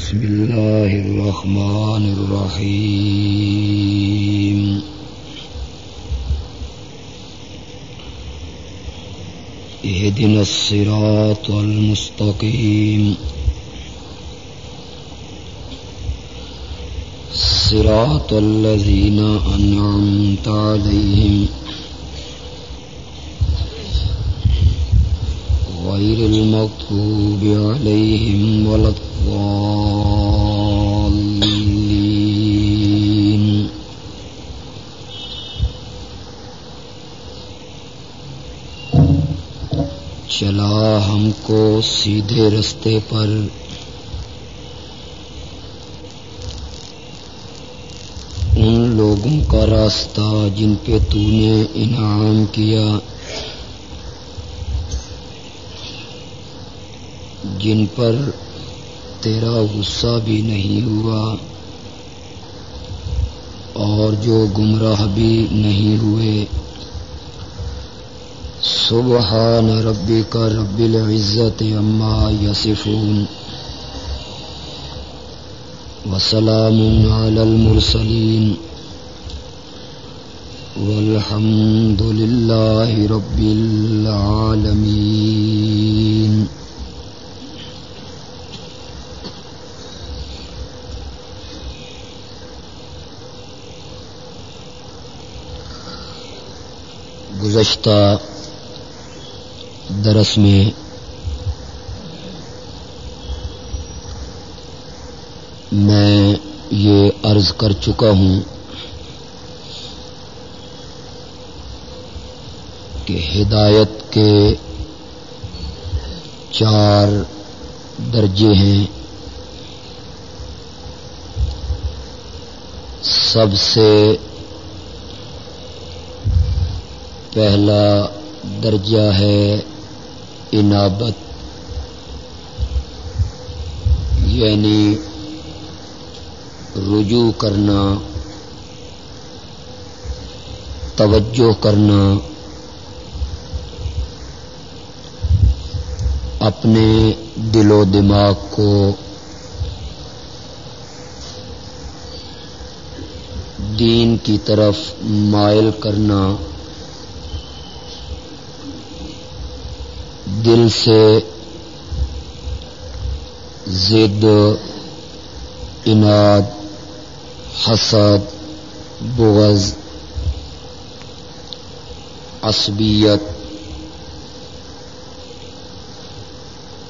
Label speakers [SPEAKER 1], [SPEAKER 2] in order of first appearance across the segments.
[SPEAKER 1] بسم الله الرحمن الرحيم. اهدنا الصراط المستقيم. صراط الذين أنعمت عليهم. غير المغضوب عليهم ولا الضالين. چلا ہم کو سیدھے رستے پر ان لوگوں کا راستہ جن پہ تو نے انعام کیا، جن پر تیرا غصہ بھی نہیں ہوا اور جو گمراہ بھی نہیں ہوئے۔ سبحان ربی کا رب العزت اما یسفون وسلام علی المرسلین۔ والحمد للہ رب العالمین۔ گزشتہ درس میں میں یہ عرض کر چکا ہوں کہ ہدایت کے چار درجے ہیں۔ سب سے پہلا درجہ ہے انابت یعنی رجوع کرنا، توجہ کرنا، اپنے دل و دماغ کو دین کی طرف مائل کرنا دل سے زد اناد حسد، بغض، عصبیت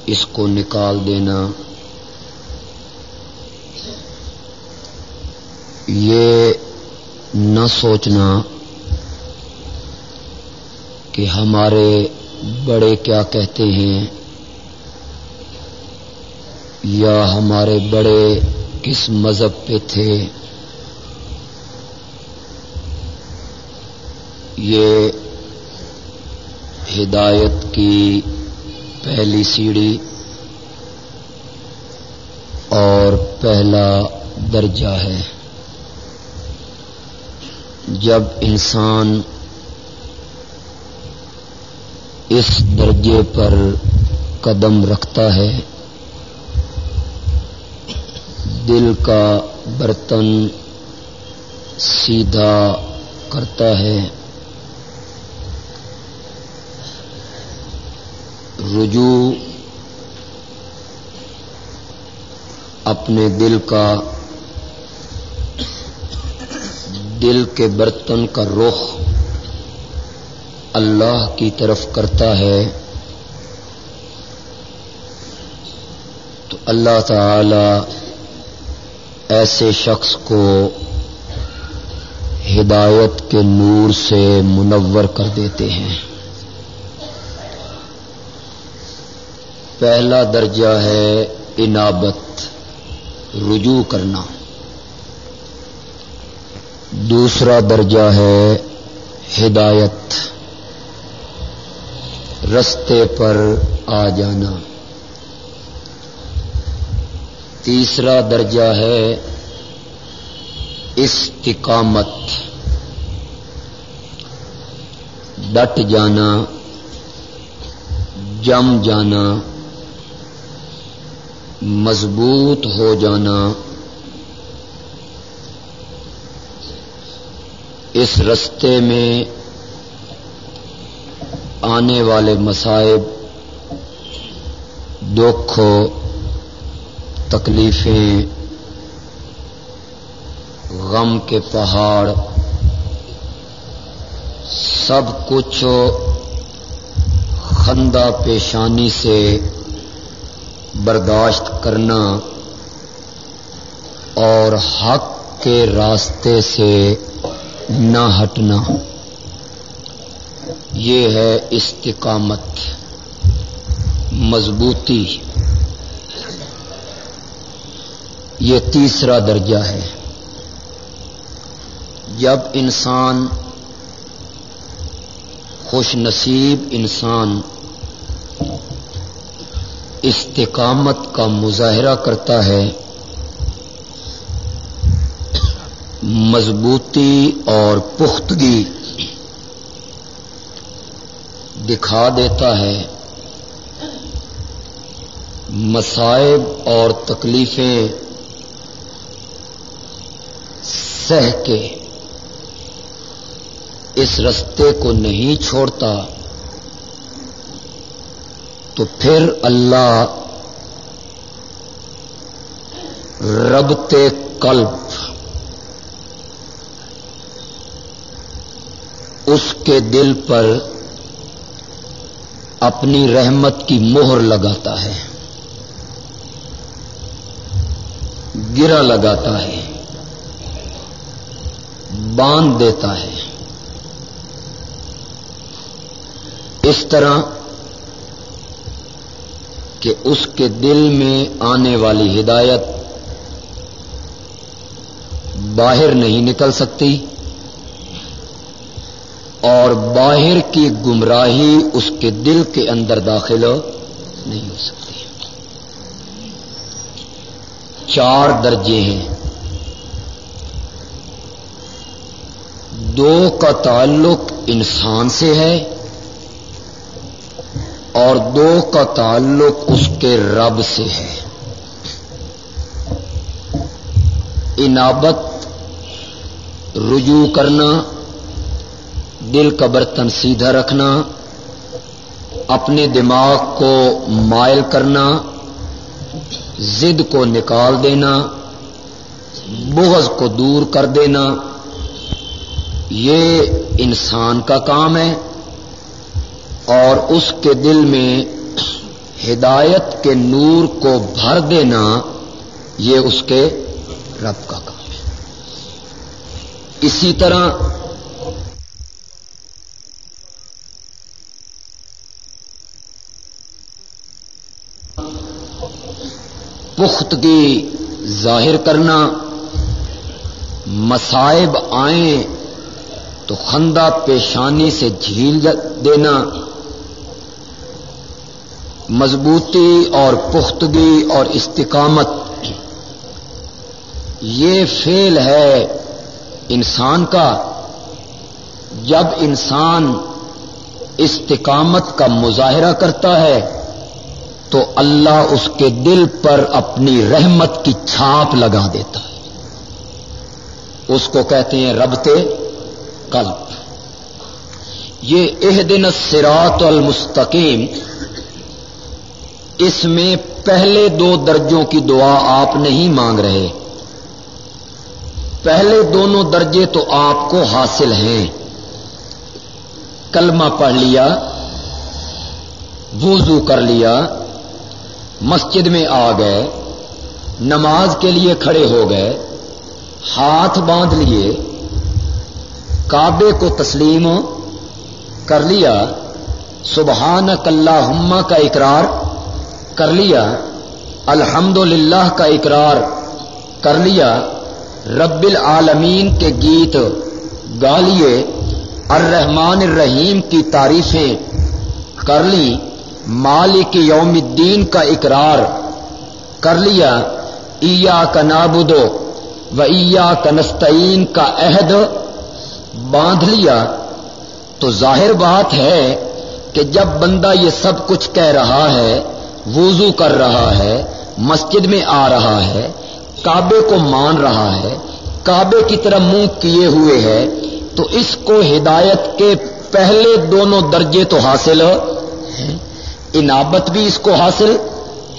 [SPEAKER 1] اس کو نکال دینا۔ یہ نہ سوچنا کہ ہمارے بڑے کیا کہتے ہیں، یا ہمارے بڑے کس مذہب پہ تھے؟ یہ ہدایت کی پہلی سیڑھی اور پہلا درجہ ہے۔ جب انسان اس درجے پر قدم رکھتا ہے۔ دل کا برتن سیدھا کرتا ہے۔ رجوع اپنے دل کا، دل کے برتن کا رخ اللہ کی طرف کرتا ہے، تو اللہ تعالی ایسے شخص کو ہدایت کے نور سے منور کر دیتے ہیں۔ پہلا درجہ ہے انابت رجوع کرنا۔ دوسرا درجہ ہے ہدایت۔ رستے پر آ جانا۔ تیسرا درجہ ہے استقامت۔ ڈٹ جانا، جم جانا، مضبوط ہو جانا۔ اس رستے میں آنے والے مسائب دکھ تکلیفیں، غم کے پہاڑ، سب کچھ خندہ پیشانی سے برداشت کرنا اور حق کے راستے سے نہ ہٹنا۔ یہ ہے استقامت، مضبوطی۔ یہ تیسرا درجہ ہے۔ جب انسان خوش نصیب انسان استقامت کا مظاہرہ کرتا ہے، مضبوطی اور پختگی۔ دکھا دیتا ہے۔ مسائب اور تکلیفیں سہ کے اس رستے کو نہیں چھوڑتا۔ تو پھر اللہ ربتے قلب اس کے دل پر اپنی رحمت کی مہر لگاتا ہے گرا لگاتا ہے باندھ دیتا ہے اس طرح کہ اس کے دل میں آنے والی ہدایت باہر نہیں نکل سکتی اور باہر کی گمراہی اس کے دل کے اندر داخل نہیں ہو سکتی۔ چار درجے ہیں۔ دو کا تعلق انسان سے ہے اور دو کا تعلق اس کے رب سے ہے۔ انابت، رجوع کرنا دل کا برتن سیدھا رکھنا، اپنے دماغ کو مائل کرنا زد کو نکال دینا، بغض کو دور کر دینا، یہ انسان کا کام ہے اور اس کے دل میں ہدایت کے نور کو بھر دینا یہ اس کے رب کا کام ہے۔ اسی طرح پختگی ظاہر کرنا مسائب آئیں تو خندہ پیشانی سے جھیل دینا، مضبوطی اور پختگی اور استقامت۔ یہ فیل ہے انسان کا۔ جب انسان استقامت کا مظاہرہ کرتا ہے تو اللہ اس کے دل پر اپنی رحمت کی چھاپ لگا دیتا ہے۔ اس کو کہتے ہیں ربتے قلب۔ یہ اح دن سراط المستقیم۔ اس میں پہلے دو درجوں کی دعا آپ نہیں مانگ رہے۔ پہلے دونوں درجے تو آپ کو حاصل ہیں۔ کلمہ پڑھ لیا، وضو کر لیا مسجد میں آ گئے، نماز کے لیے کھڑے ہو گئے، ہاتھ باندھ لیے، کعبے کو تسلیم کر لیا سبحان اللہ کا اقرار کر لیا الحمد کا اقرار کر لیا، رب العالمین کے گیت گا لیے، الرحمن الرحیم کی تعریفیں کر لی مالک یوم الدین کا اقرار کر لیا۔ ایا کا نابودو و ایا کا نستعین کا عہد باندھ لیا۔ تو ظاہر بات ہے کہ جب بندہ یہ سب کچھ کہہ رہا ہے، وضو کر رہا ہے، مسجد میں آ رہا ہے، کعبے کو مان رہا ہے، کعبے کی طرح منہ کیے ہوئے ہے، تو اس کو ہدایت کے پہلے دونوں درجے تو حاصل ہیں۔ انابت بھی اس کو حاصل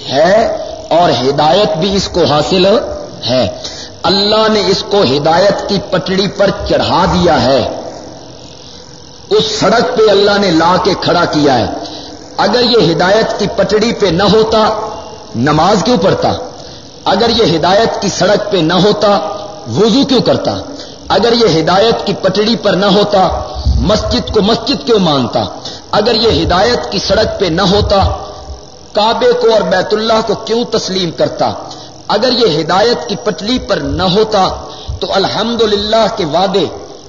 [SPEAKER 1] ہے اور ہدایت بھی اس کو حاصل ہے۔ اللہ نے اس کو ہدایت کی پٹڑی پر چڑھا دیا ہے۔ اس سڑک پہ اللہ نے لا کے کھڑا کیا ہے۔ اگر یہ ہدایت کی پٹڑی پہ نہ ہوتا، نماز کیوں پڑھتا؟ اگر یہ ہدایت کی سڑک پہ نہ ہوتا، وضو کیوں کرتا؟ اگر یہ ہدایت کی پٹڑی پر نہ ہوتا، مسجد کو مسجد کیوں مانتا؟ اگر یہ ہدایت کی سڑک پہ نہ ہوتا، کعبے کو اور بیت اللہ کو کیوں تسلیم کرتا؟ اگر یہ ہدایت کی پٹلی پر نہ ہوتا، تو الحمد کے وعدے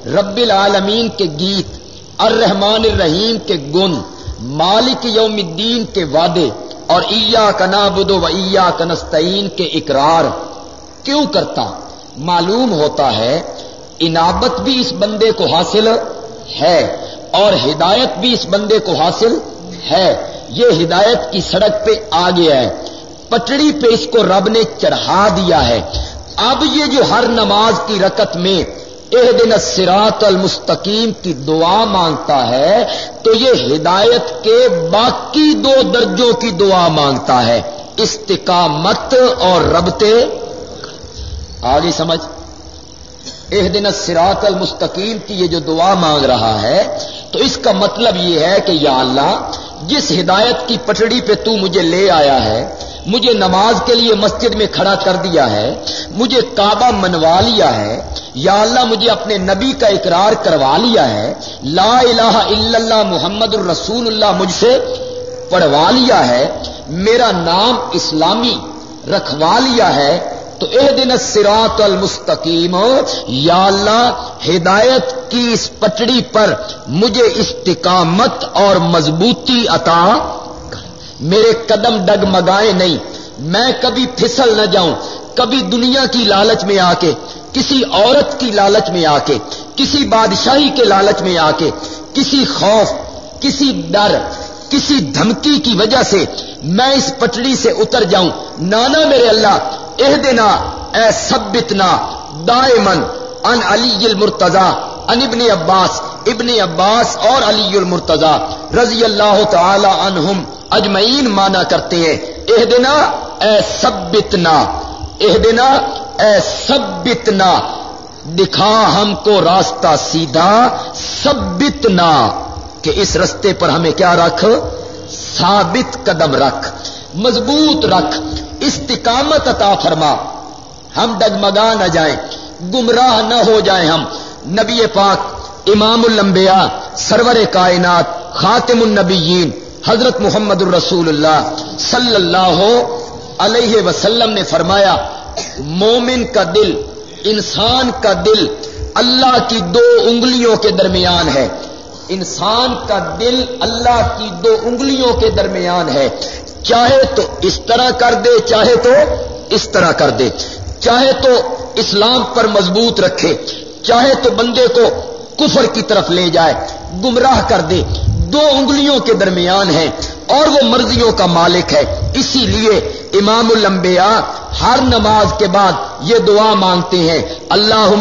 [SPEAKER 1] رب العالمین کے گیت، الرحمن الرحیم کے گن، مالک یوم الدین کے وعدے اور ایا کنابد و ایا کنستین کے اقرار کیوں کرتا؟ معلوم ہوتا ہے انابت بھی اس بندے کو حاصل ہے۔ اور ہدایت بھی اس بندے کو حاصل ہے۔ یہ ہدایت کی سڑک پہ آ گیا ہے۔ پٹڑی پہ اس کو رب نے چڑھا دیا ہے۔ اب یہ جو ہر نماز کی رکت میں اح دن سراط المستقیم کی دعا مانگتا ہے، تو یہ ہدایت کے باقی دو درجوں کی دعا مانگتا ہے۔ استقامت اور ربتے آگے سمجھ۔ اح دن سراط المستقیم کی یہ جو دعا مانگ رہا ہے تو اس کا مطلب یہ ہے کہ یا اللہ، جس ہدایت کی پٹڑی پہ تو مجھے لے آیا ہے، مجھے نماز کے لیے مسجد میں کھڑا کر دیا ہے، مجھے کعبہ منوا لیا ہے، یا اللہ مجھے اپنے نبی کا اقرار کروا لیا ہے، لا الہ الا اللہ محمد الرسول اللہ مجھ سے پڑھوا لیا ہے، میرا نام اسلامی رکھوا لیا ہے تو اے دن سراط المستقیم، یا اللہ، ہدایت کی اس پٹڑی پر مجھے استقامت اور مضبوطی عطا میرے قدم ڈگمگائے نہیں، میں کبھی پھسل نہ جاؤں، کبھی دنیا کی لالچ میں آ کے کسی عورت کی لالچ میں آ کے کسی بادشاہی کے لالچ میں آ کے کسی خوف، کسی ڈر کسی دھمکی کی وجہ سے میں اس پٹڑی سے اتر جاؤں۔ نانا میرے اللہ اہ دینا، اے سبتنا دائمن ان علی المرتضی ان ابن عباس ابن عباس اور علی المرتضی، رضی اللہ تعالی عنہم اجمعین مانا کرتے ہیں۔ اہ دینا، اے سبتنا اہ دینا، اے سبتنا دکھا ہم کو راستہ سیدھا سبتنا کہ اس رستے پر ہمیں کیا رکھ؟ ثابت قدم رکھ، مضبوط رکھ، استقامت عطا فرما۔ ہم ڈگمگا نہ جائیں، گمراہ نہ ہو جائیں ہم۔ نبی پاک، امام الانبیاء، سرور کائنات، خاتم النبیین، حضرت محمد الرسول اللہ صلی اللہ علیہ وسلم نے فرمایا، مومن کا دل، انسان کا دل، اللہ کی دو انگلیوں کے درمیان ہے۔ انسان کا دل اللہ کی دو انگلیوں کے درمیان ہے۔ چاہے تو اس طرح کر دے، چاہے تو اس طرح کر دے۔ چاہے تو اسلام پر مضبوط رکھے۔ چاہے تو بندے کو کفر کی طرف لے جائے، گمراہ کر دے۔ دو انگلیوں کے درمیان ہے اور وہ مرضیوں کا مالک ہے۔ اسی لیے امام الانبیاء ہر نماز کے بعد یہ دعا مانگتے ہیں اللہ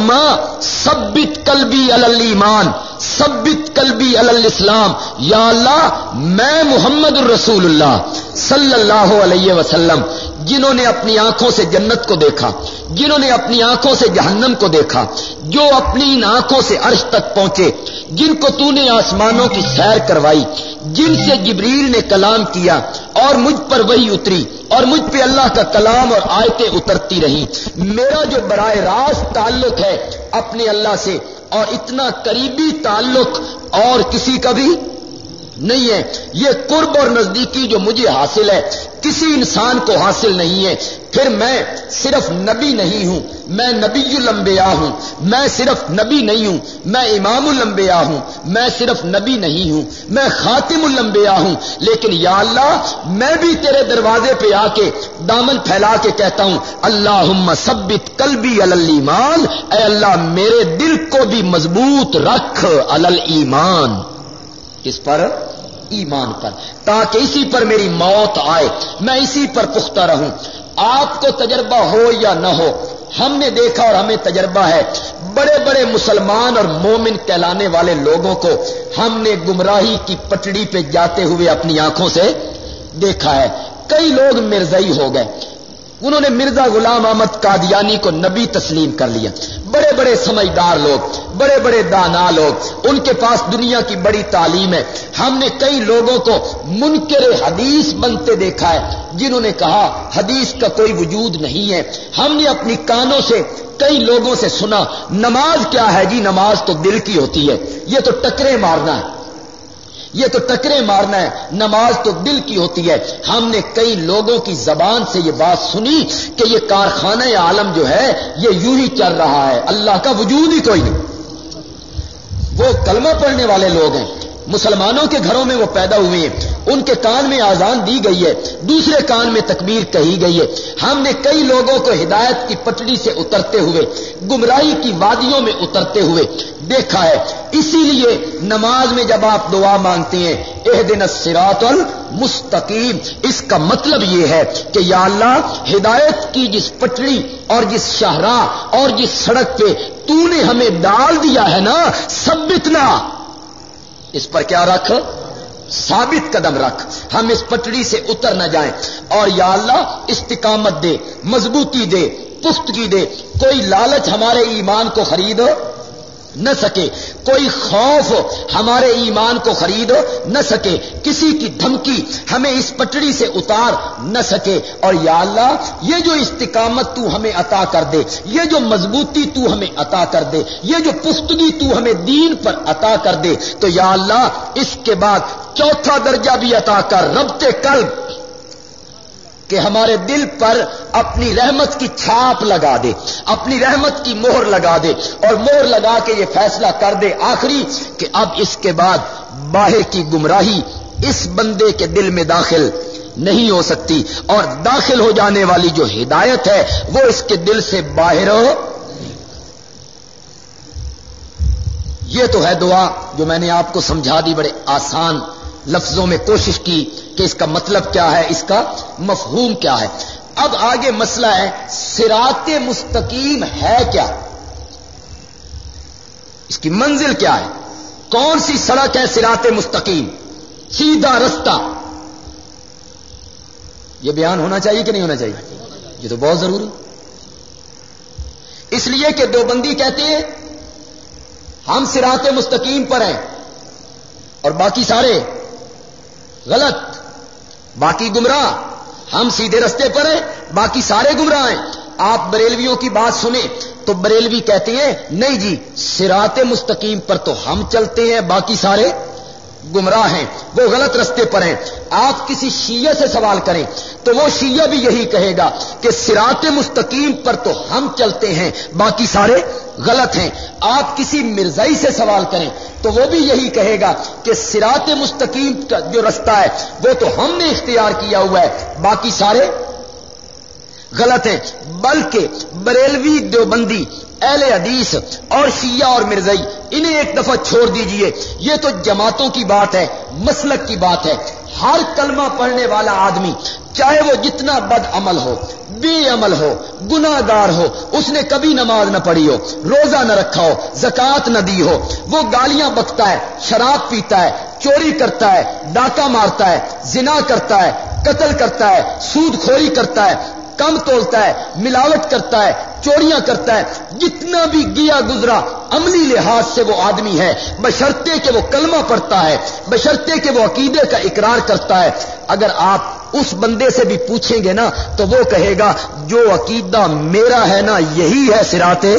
[SPEAKER 1] سبت کلبی المان سبت کلبی الاسلام، یا اللہ میں محمد الرسول اللہ صلی اللہ علیہ وسلم، جنہوں نے اپنی آنکھوں سے جنت کو دیکھا۔ جنہوں نے اپنی آنکھوں سے جہنم کو دیکھا، جو اپنی ان آنکھوں سے عرش تک پہنچے، جن کو تو نے آسمانوں کی سیر کروائی، جن سے جبریل نے کلام کیا اور مجھ پر وہی اتری اور مجھ پہ اللہ کا کلام اور آیتیں اترتی رہی میرا جو براہ راست تعلق ہے اپنے اللہ سے اور اتنا قریبی تعلق اور کسی کا بھی نہیں ہے۔ یہ قرب اور نزدیکی جو مجھے حاصل ہے، کسی انسان کو حاصل نہیں ہے۔ پھر میں صرف نبی نہیں ہوں۔ میں نبی الانبیاء ہوں۔ میں صرف نبی نہیں ہوں۔ میں امام الانبیاء ہوں۔ میں صرف نبی نہیں ہوں۔ میں خاتم الانبیاء ہوں۔ لیکن یا اللہ، میں بھی تیرے دروازے پہ آ کے دامن پھیلا کے کہتا ہوں اللہ سبت کلبی المان اے اللہ، میرے دل کو بھی مضبوط رکھ المان کس پر ایمان پر۔ تاکہ اسی پر میری موت آئے، میں اسی پر پختہ رہوں۔ آپ کو تجربہ ہو یا نہ ہو، ہم نے دیکھا اور ہمیں تجربہ ہے۔ بڑے بڑے مسلمان اور مومن کہلانے والے لوگوں کو ہم نے گمراہی کی پٹڑی پہ جاتے ہوئے اپنی آنکھوں سے دیکھا ہے۔ کئی لوگ مرزئی ہو گئے۔ انہوں نے مرزا غلام احمد قادیانی کو نبی تسلیم کر لیا۔ بڑے بڑے سمجھدار لوگ، بڑے بڑے دانا لوگ، ان کے پاس دنیا کی بڑی تعلیم ہے۔ ہم نے کئی لوگوں کو منکر حدیث بنتے دیکھا ہے، جنہوں نے کہا حدیث کا کوئی وجود نہیں ہے۔ ہم نے اپنی کانوں سے کئی لوگوں سے سنا، نماز کیا ہے؟ جی نماز تو دل کی ہوتی ہے۔ یہ تو ٹکرے مارنا ہے۔ یہ تو ٹکرے مارنا ہے، نماز تو دل کی ہوتی ہے۔ ہم نے کئی لوگوں کی زبان سے یہ بات سنی کہ یہ کارخانہ عالم جو ہے، یہ یوں ہی چل رہا ہے۔ اللہ کا وجود ہی کوئی نہیں۔ وہ کلمہ پڑھنے والے لوگ ہیں۔ مسلمانوں کے گھروں میں وہ پیدا ہوئے ہیں۔ ان کے کان میں آزان دی گئی ہے۔ دوسرے کان میں تکبیر کہی گئی ہے۔ ہم نے کئی لوگوں کو ہدایت کی پٹڑی سے اترتے ہوئے، گمراہی کی وادیوں میں اترتے ہوئے دیکھا ہے۔ اسی لیے نماز میں جب آپ دعا مانگتے ہیں اح دن سراط المستقیم، اس کا مطلب یہ ہے کہ یا اللہ، ہدایت کی جس پٹڑی اور جس شاہراہ اور جس سڑک پہ تو نے ہمیں ڈال دیا ہے نا سب اتنا اس پر کیا رکھ؟ ثابت قدم رکھ۔ ہم اس پٹڑی سے اتر نہ جائیں۔ اور یا اللہ، استقامت دے، مضبوطی دے، پختگی دے۔ کوئی لالچ ہمارے ایمان کو خرید نہ سکے۔ کوئی خوف ہمارے ایمان کو خرید نہ سکے۔ کسی کی دھمکی ہمیں اس پٹڑی سے اتار نہ سکے۔ اور یا اللہ، یہ جو استقامت تو ہمیں عطا کر دے، یہ جو مضبوطی تو ہمیں عطا کر دے، یہ جو پختگی تو ہمیں دین پر عطا کر دے، تو یا اللہ، اس کے بعد چوتھا درجہ بھی عطا کر۔ ربتے قلب کہ ہمارے دل پر اپنی رحمت کی چھاپ لگا دے، اپنی رحمت کی مہر لگا دے اور مہر لگا کے یہ فیصلہ کر دے آخری کہ اب اس کے بعد باہر کی گمراہی اس بندے کے دل میں داخل نہیں ہو سکتی اور داخل ہو جانے والی جو ہدایت ہے وہ اس کے دل سے باہر ہو۔ یہ تو ہے دعا جو میں نے آپ کو سمجھا دی، بڑے آسان لفظوں میں کوشش کی۔ کہ اس کا مطلب کیا ہے؟ اس کا مفہوم کیا ہے؟ اب آگے مسئلہ ہے سرات مستقیم ہے کیا؟ اس کی منزل کیا ہے؟ کون سی سڑک ہے سرات مستقیم؟ سیدھا رستہ۔ یہ بیان ہونا چاہیے کہ نہیں ہونا چاہیے؟ یہ تو بہت ضروری۔ اس لیے کہ دو بندی کہتے ہیں، ہم سرات مستقیم پر ہیں اور باقی سارے غلط۔ باقی گمراہ۔ ہم سیدھے رستے پر ہیں، باقی سارے گمراہ ہیں۔ آپ بریلویوں کی بات سنیں تو بریلوی کہتے ہیں، نہیں جی سرات مستقیم پر تو ہم چلتے ہیں، باقی سارے گمراہ ہیں، وہ غلط رستے پر ہیں۔ آپ کسی شیعہ سے سوال کریں تو وہ شیعہ بھی یہی کہے گا کہ سرات مستقیم پر تو ہم چلتے ہیں، باقی سارے غلط ہیں۔ آپ کسی مرزائی سے سوال کریں تو وہ بھی یہی کہے گا کہ سرات مستقیم کا جو رستہ ہے، وہ تو ہم نے اختیار کیا ہوا ہے، باقی سارے غلط ہیں بلکہ بریلوی دیوبندی، اہل حدیث اور شیعہ اور مرزئی انہیں ایک دفعہ چھوڑ دیجیے۔ یہ تو جماعتوں کی بات ہے، مسلک کی بات ہے۔ ہر کلمہ پڑھنے والا آدمی، چاہے وہ جتنا بد عمل ہو، بے عمل ہو گناگار ہو، اس نے کبھی نماز نہ پڑھی ہو، روزہ نہ رکھا ہو زکات نہ دی ہو، وہ گالیاں بکتا ہے، شراب پیتا ہے، چوری کرتا ہے، ڈاکہ مارتا ہے، زنا کرتا ہے، قتل کرتا ہے، سود کھوری کرتا ہے کم تولتا ہے، ملاوٹ کرتا ہے، چوریاں کرتا ہے۔ جتنا بھی گیا گزرا، عملی لحاظ سے وہ آدمی ہے۔ بشرتے کہ وہ کلمہ پڑتا ہے بشرتے کہ وہ عقیدے کا اقرار کرتا ہے۔ اگر آپ اس بندے سے بھی پوچھیں گے نا، تو وہ کہے گا، جو عقیدہ میرا ہے نا، یہی ہے سراتے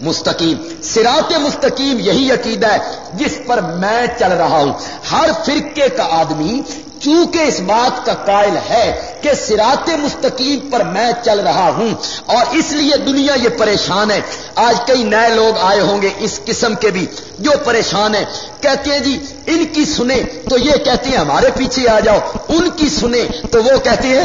[SPEAKER 1] مستقیم۔ سرات مستقیم یہی عقیدہ ہے جس پر میں چل رہا ہوں۔ ہر فرقے کا آدمی چونکہ اس بات کا قائل ہے کہ سرات مستقیم پر میں چل رہا ہوں اور اس لیے دنیا یہ پریشان ہے۔ آج کئی نئے لوگ آئے ہوں گے اس قسم کے بھی جو پریشان ہیں۔ کہتے ہیں جی ان کی سنیں تو یہ کہتے ہیں ہمارے پیچھے آ جاؤ، ان کی سنیں تو وہ کہتے ہیں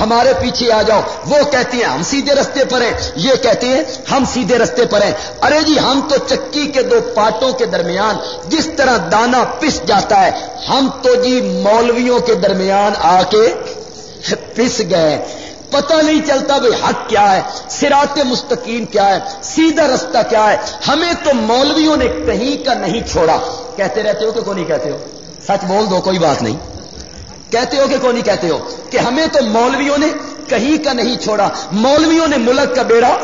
[SPEAKER 1] ہمارے پیچھے آ جاؤ۔ وہ کہتے ہیں، ہم سیدھے رستے پر ہیں۔ یہ کہتے ہیں، ہم سیدھے رستے پر ہیں۔ ارے جی ہم تو چکی کے دو پاٹوں کے درمیان جس طرح دانا پس جاتا ہے، ہم تو جی مولویوں کے درمیان آ کے پس گئے۔ پتہ نہیں چلتا بھائی حق کیا ہے سرات مستقیم کیا ہے، سیدھا رستہ کیا ہے۔ ہمیں تو مولویوں نے کہیں کا نہیں چھوڑا۔ کہتے رہتے ہو کہ کون نہیں کہتے ہو؟ سچ بول دو، کوئی بات نہیں۔ کہتے ہو کہ کون نہیں کہتے ہو؟ کہ ہمیں تو مولویوں نے کہیں کا نہیں چھوڑا، مولویوں نے ملک کا بیڑا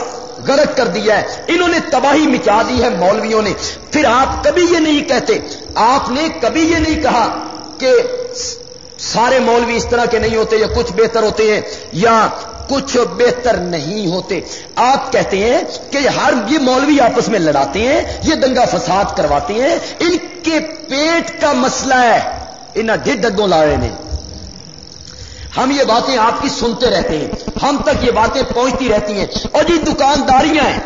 [SPEAKER 1] غرق کر دیا ہے، انہوں نے تباہی مچا دی ہے مولویوں نے۔ پھر آپ کبھی یہ نہیں کہتے، آپ نے کبھی یہ نہیں کہا کہ سارے مولوی اس طرح کے نہیں ہوتے یا کچھ بہتر ہوتے ہیں یا کچھ بہتر نہیں ہوتے۔ آپ کہتے ہیں کہ ہر یہ مولوی آپس میں لڑاتے ہیں، یہ دنگا فساد کرواتے ہیں، ان کے پیٹ کا مسئلہ ہے انہیں ڈھڈ ڈگوں لائے نے۔ ہم یہ باتیں آپ کی سنتے رہتے ہیں۔ ہم تک یہ باتیں پہنچتی رہتی ہیں۔ اور یہ دکانداریاں ہیں۔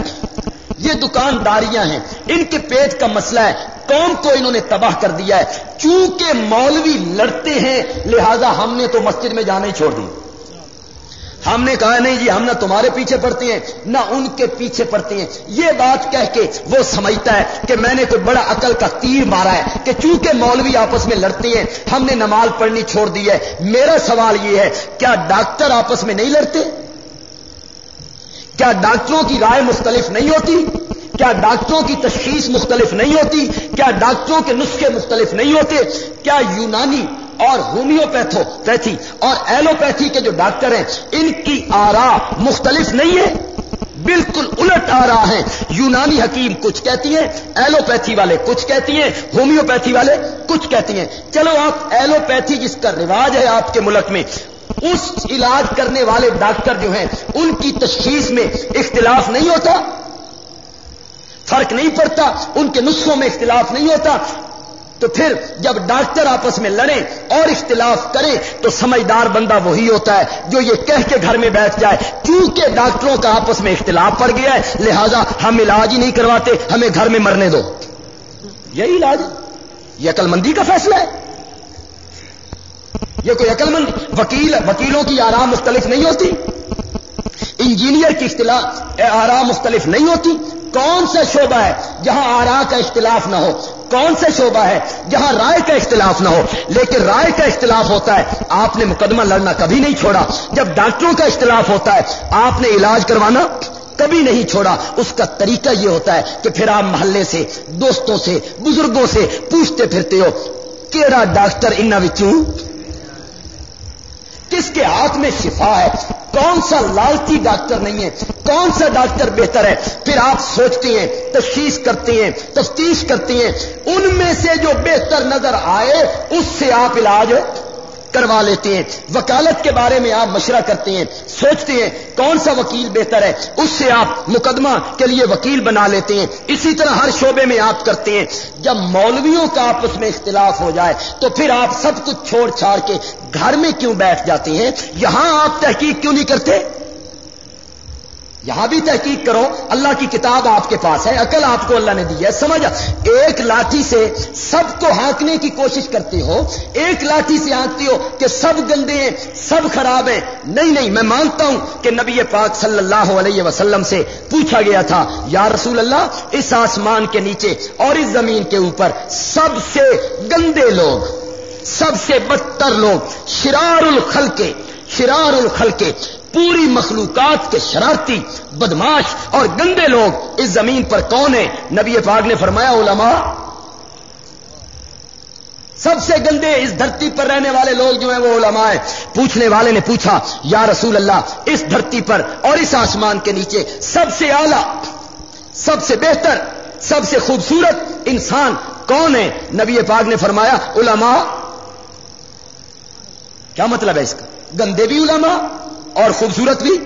[SPEAKER 1] یہ دکانداریاں ہیں۔ ان کے پیٹ کا مسئلہ ہے۔ قوم کو انہوں نے تباہ کر دیا ہے۔ چونکہ مولوی لڑتے ہیں، لہذا ہم نے تو مسجد میں جانا ہی چھوڑ دی ہم نے کہا نہیں جی ہم نہ تمہارے پیچھے پڑتے ہیں، نہ ان کے پیچھے پڑتے ہیں۔ یہ بات کہہ کے وہ سمجھتا ہے کہ میں نے کوئی بڑا عقل کا تیر مارا ہے کہ چونکہ مولوی آپس میں لڑتے ہیں، ہم نے نماز پڑھنی چھوڑ دی ہے۔ میرا سوال یہ ہے، کیا ڈاکٹر آپس میں نہیں لڑتے؟ کیا ڈاکٹروں کی رائے مختلف نہیں ہوتی؟ کیا ڈاکٹروں کی تشخیص مختلف نہیں ہوتی؟ کیا ڈاکٹروں کے نسخے مختلف نہیں ہوتے؟ کیا یونانی اور ہومیوپیتھو پیتھی اور ایلوپیتھی کے جو ڈاکٹر ہیں، ان کی آرا مختلف نہیں ہے، بالکل الٹ آ رہا ہے۔ یونانی حکیم کچھ کہتی ہیں، ایلوپیتھی والے کچھ کہتی ہیں، ہومیوپیتھی والے کچھ کہتی ہیں۔ چلو آپ، ایلوپیتھی جس کا رواج ہے آپ کے ملک میں، اس علاج کرنے والے ڈاکٹر جو ہیں، ان کی تشخیص میں اختلاف نہیں ہوتا۔ فرق نہیں پڑتا، ان کے نسخوں میں اختلاف نہیں ہوتا۔ تو پھر جب ڈاکٹر آپس میں لڑیں اور اختلاف کریں تو سمجھدار بندہ وہی ہوتا ہے جو یہ کہہ کے گھر میں بیٹھ جائے۔ کیونکہ ڈاکٹروں کا آپس میں اختلاف پڑ گیا ہے، لہذا ہم علاج ہی نہیں کرواتے، ہمیں گھر میں مرنے دو۔ یہی علاج؟ یہ عقل مندی کا فیصلہ ہے۔ یہ کوئی عقل مند وکیل، وکیلوں کی آرام مختلف نہیں ہوتی۔ انجینئر کی اختلاف، آرام مختلف نہیں ہوتی۔ کون سا شعبہ ہے جہاں آرا کا اختلاف نہ ہو؟ کون سا شعبہ ہے جہاں رائے کا اختلاف نہ ہو؟ لیکن رائے کا اختلاف ہوتا ہے۔ آپ نے مقدمہ لڑنا کبھی نہیں چھوڑا۔ جب ڈاکٹروں کا اختلاف ہوتا ہے، آپ نے علاج کروانا؟ کبھی نہیں چھوڑا۔ اس کا طریقہ یہ ہوتا ہے کہ پھر آپ محلے سے، دوستوں سے، بزرگوں سے پوچھتے پھرتے ہو، کیڑا ڈاکٹر ان کس کے ہاتھ میں شفا ہے؟ کون سا لالچی ڈاکٹر نہیں ہے؟ کون سا ڈاکٹر بہتر ہے؟ پھر آپ سوچتے ہیں، تشخیص کرتے ہیں، تفتیش کرتے ہیں، ان میں سے جو بہتر نظر آئے، اس سے آپ علاج کروا لیتے ہیں۔ وکالت کے بارے میں آپ مشورہ کرتے ہیں، سوچتے ہیں کون سا وکیل بہتر ہے۔ اس سے آپ مقدمہ کے لیے وکیل بنا لیتے ہیں۔ اسی طرح ہر شعبے میں آپ کرتے ہیں۔ جب مولویوں کا آپس میں اختلاف ہو جائے، تو پھر آپ سب کچھ چھوڑ چھاڑ کے گھر میں کیوں بیٹھ جاتے ہیں؟ یہاں آپ تحقیق کیوں نہیں کرتے؟ یہاں بھی تحقیق کرو، اللہ کی کتاب آپ کے پاس ہے، عقل آپ کو اللہ نے دی ہے، سمجھ۔ ایک لاٹھی سے سب کو ہانکنے کی کوشش کرتے ہو، ایک لاٹھی سے ہانکتے ہو کہ سب گندے ہیں، سب خراب ہیں۔ نہیں نہیں، میں مانتا ہوں کہ نبی پاک صلی اللہ علیہ وسلم سے پوچھا گیا تھا، یا رسول اللہ، اس آسمان کے نیچے اور اس زمین کے اوپر سب سے گندے لوگ، سب سے بدتر لوگ، شرار الخل کے شرار الخل کے پوری مخلوقات کے شرارتی، بدماش اور گندے لوگ اس زمین پر کون ہیں؟ نبی پاک نے فرمایا، علماء، سب سے گندے اس دھرتی پر رہنے والے لوگ جو ہیں وہ علماء ہیں۔ پوچھنے والے نے پوچھا، یا رسول اللہ، اس دھرتی پر اور اس آسمان کے نیچے سب سے اعلی، سب سے بہتر، سب سے خوبصورت انسان کون ہے نبی پاک نے فرمایا، علماء۔ کیا مطلب ہے اس کا؟ گندے بھی علماء اور خوبصورت بھی؟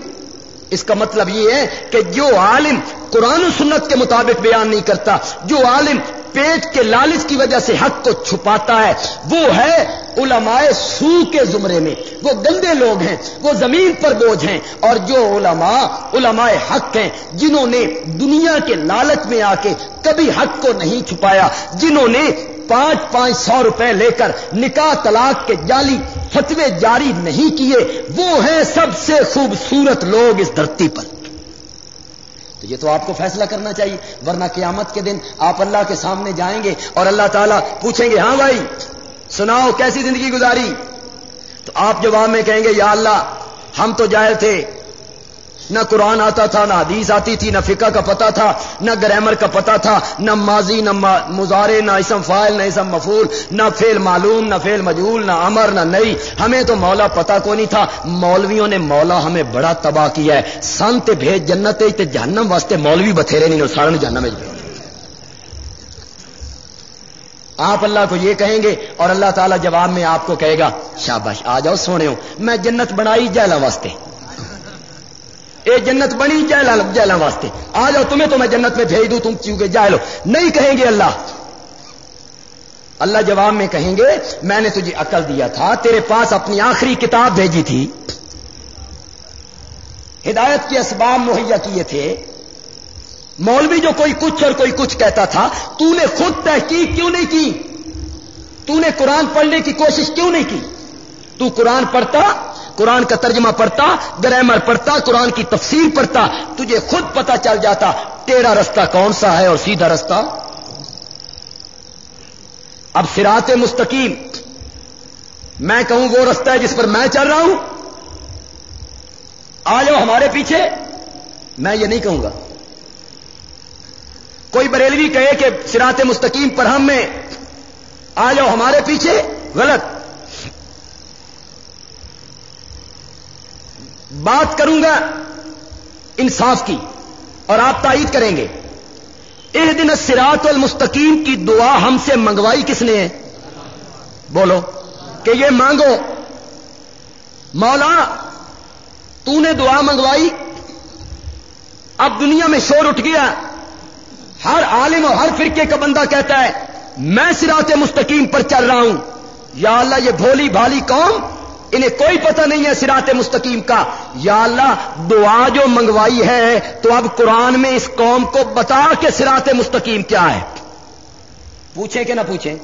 [SPEAKER 1] اس کا مطلب یہ ہے کہ جو عالم قرآن و سنت کے مطابق بیان نہیں کرتا، جو عالم پیٹ کے لالچ کی وجہ سے حق کو چھپاتا ہے، وہ ہے علماء سو کے زمرے میں۔ وہ گندے لوگ ہیں، وہ زمین پر بوجھ ہیں۔ اور جو علماء علماء حق ہیں، جنہوں نے دنیا کے لالچ میں آ کے کبھی حق کو نہیں چھپایا، جنہوں نے پانچ پانچ سو روپے لے کر نکاح طلاق کے جالی فتوے جاری نہیں کیے، وہ ہیں سب سے خوبصورت لوگ اس دھرتی پر۔ تو یہ تو آپ کو فیصلہ کرنا چاہیے، ورنہ قیامت کے دن آپ اللہ کے سامنے جائیں گے اور اللہ تعالیٰ پوچھیں گے ہاں بھائی، سناؤ کیسی زندگی گزاری؟ تو آپ جواب میں کہیں گے، یا اللہ، ہم تو جائل تھے نہ قرآن آتا تھا، نہ حدیث آتی تھی، نہ فقہ کا پتا تھا، نہ گرامر کا پتا تھا، نہ ماضی، نہ مزارے نہ اسم فائل نہ اسم مفول نہ فیل معلوم، نہ فیل مجول نہ امر، نہ نئی ہمیں تو مولا پتا کو نہیں تھا۔ مولویوں نے مولا ہمیں بڑا تباہ کیا ہے۔ سنت بھیج جنت جہنم واسطے مولوی بتھیرے نہیں سارے جہنم آپ اللہ کو یہ کہیں گے اور اللہ تعالیٰ جواب میں آپ کو کہے گا، شاباش، آ جاؤ سونے ہو۔ میں جنت بنائی جیلا واسطے۔ اے جنت بنی جیلا جیلا واسطے۔ آ جاؤ تمہیں تو میں جنت میں بھیج دوں، تم چونکہ جائے نہیں کہیں گے اللہ۔ اللہ جواب میں کہیں گے، میں نے تجھے عقل دیا تھا، تیرے پاس اپنی آخری کتاب بھیجی تھی۔ ہدایت کے اسباب مہیا کیے تھے۔ مولوی جو کوئی کچھ اور کوئی کچھ کہتا تھا، تو نے خود تحقیق کیوں نہیں کی؟ تو نے قرآن پڑھنے کی کوشش کیوں نہیں کی؟ تو قرآن پڑھتا قرآن کا ترجمہ پڑھتا، گرامر پڑھتا، قرآن کی تفسیر پڑھتا، تجھے خود پتا چل جاتا تیرا رستہ کون سا ہے اور سیدھا رستہ؟ اب سرات مستقیم، میں کہوں وہ رستہ ہے جس پر میں چل رہا ہوں؟ آ جاؤ ہمارے پیچھے، میں یہ نہیں کہوں گا۔ کوئی بریلوی کہے کہ سرات مستقیم پر ہم میں آ جاؤ ہمارے پیچھے، غلط۔ بات کروں گا انصاف کی اور آپ تائید کریں گے۔ ایک دن سراط المستقیم کی دعا ہم سے منگوائی کس نے؟ ہے بولو کہ یہ مانگو۔ مولا، تو نے دعا منگوائی۔ اب دنیا میں شور اٹھ گیا۔ ہر عالم اور ہر فرقے کا بندہ کہتا ہے، میں سراط مستقیم پر چل رہا ہوں۔ یا اللہ، یہ بھولی بھالی قوم انہیں کوئی پتہ نہیں ہے سراط مستقیم کا۔ یا اللہ، دعا جو منگوائی ہے، تو اب قرآن میں اس قوم کو بتا کہ سراط مستقیم کیا ہے۔ پوچھیں کہ نہ پوچھیں۔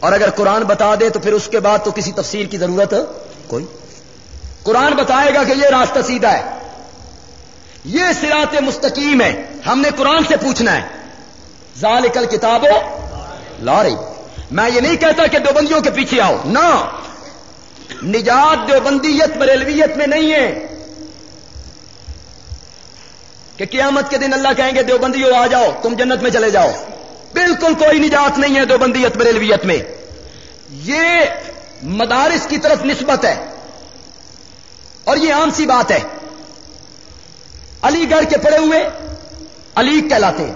[SPEAKER 1] اور اگر قرآن بتا دے تو پھر اس کے بعد تو کسی تفسیر کی ضرورت کوئی۔ قرآن بتائے گا کہ یہ راستہ سیدھا ہے۔ یہ سراط مستقیم ہے۔ ہم نے قرآن سے پوچھنا ہے۔ ذالکل کتابوں لا رہی میں یہ نہیں کہتا کہ دو بندیوں کے پیچھے آؤ۔ نہ۔ نجات دیوبندیت بریلویت میں نہیں ہے کہ قیامت کے دن اللہ کہیں گے دیوبندیوں آ جاؤ، تم جنت میں چلے جاؤ۔ بالکل کوئی نجات نہیں ہے دیوبندیت بریلویت میں۔ یہ مدارس کی طرف نسبت ہے۔ اور یہ عام سی بات ہے۔ علی گڑھ کے پڑے ہوئے، علی کہلاتے ہیں۔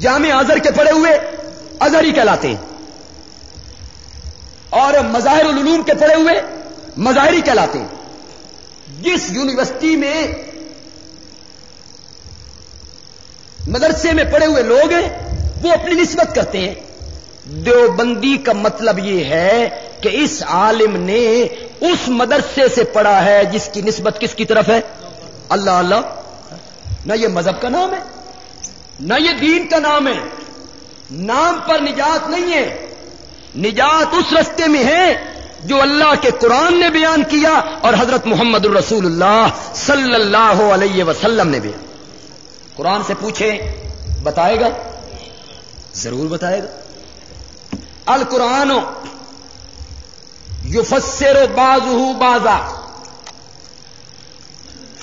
[SPEAKER 1] جامع اظہر کے پڑے ہوئے اظہری کہلاتے ہیں۔ اور مظاہر العلوم کے پڑے ہوئے مظاہری کہلاتے ہیں۔ جس یونیورسٹی میں مدرسے میں پڑے ہوئے لوگ ہیں، وہ اپنی نسبت کرتے ہیں۔ دیوبندی کا مطلب یہ ہے کہ اس عالم نے اس مدرسے سے پڑھا ہے جس کی نسبت کس کی طرف ہے؟ اللہ اللہ۔ نہ یہ مذہب کا نام ہے، نہ یہ دین کا نام ہے۔ نام پر نجات نہیں ہے۔ نجات اس رستے میں ہے جو اللہ کے قرآن نے بیان کیا اور حضرت محمد الرسول اللہ صلی اللہ علیہ وسلم نے بیان قرآن سے پوچھے، بتائے گا؟ ضرور بتائے گا۔ القرآن یفسر بازو بازا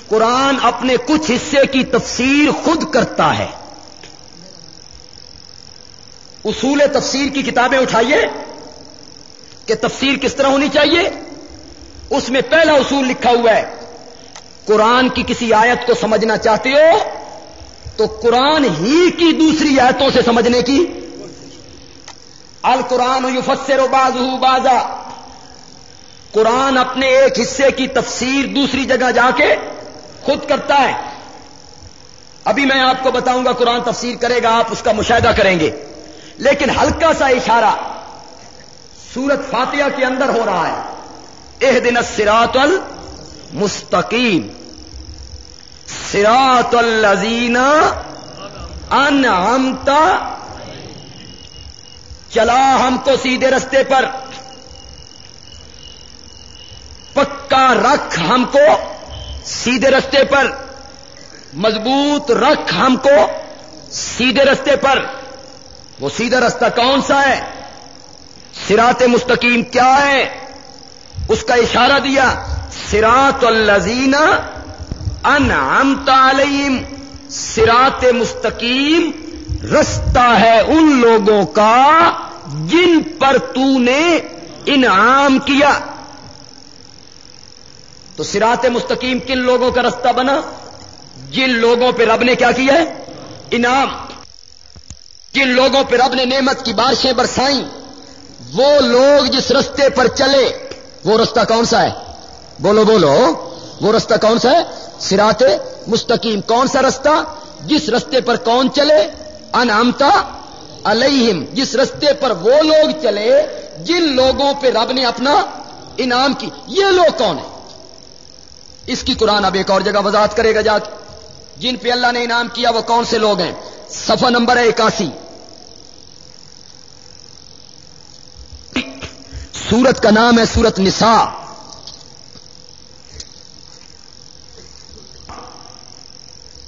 [SPEAKER 1] قرآن اپنے کچھ حصے کی تفسیر خود کرتا ہے۔ اصول تفسیر کی کتابیں اٹھائیے کہ تفسیر کس طرح ہونی چاہیے؟ اس میں پہلا اصول لکھا ہوا ہے، قرآن کی کسی آیت کو سمجھنا چاہتے ہو تو قرآن ہی کی دوسری آیتوں سے سمجھنے کی۔ القرآن یفسر و باز بازا قرآن اپنے ایک حصے کی تفسیر دوسری جگہ جا کے خود کرتا ہے۔ ابھی میں آپ کو بتاؤں گا قرآن تفسیر کرے گا، آپ اس کا مشاہدہ کریں گے۔ لیکن ہلکا سا اشارہ سورت فاتحہ کے اندر ہو رہا ہے۔ اح دن سراط المستقیم۔ سراط الزین انتا چلا ہم کو سیدھے رستے پر۔ پکا رکھ ہم کو سیدھے رستے پر۔ مضبوط رکھ ہم کو سیدھے رستے پر۔ وہ سیدھا رستہ کون سا ہے؟ سرات مستقیم کیا ہے؟ اس کا اشارہ دیا سراط الزین ان تعلیم سرات مستقیم رستہ ہے ان لوگوں کا جن پر تو نے انعام کیا۔ تو سرات مستقیم کن لوگوں کا رستہ بنا؟ جن لوگوں پہ رب نے کیا کیا ہے؟ انعام۔ جن لوگوں پہ رب نے نعمت کی بارشیں برسائیں، وہ لوگ جس رستے پر چلے، وہ رستہ کون سا ہے؟ بولو بولو، وہ رستہ کون سا ہے؟ سرات مستقیم، کون سا رستہ؟ جس رستے پر کون چلے؟ انعامتا علیہم، جس رستے پر وہ لوگ چلے، جن لوگوں پہ رب نے اپنا انعام کی۔ یہ لوگ کون ہیں؟ اس کی قرآن اب ایک اور جگہ وضاحت کرے گا جا کے۔ جن پہ اللہ نے انعام کیا، وہ کون سے لوگ ہیں؟ سفا نمبر ہے اکاسی۔ سورت کا نام ہے سورت نساء۔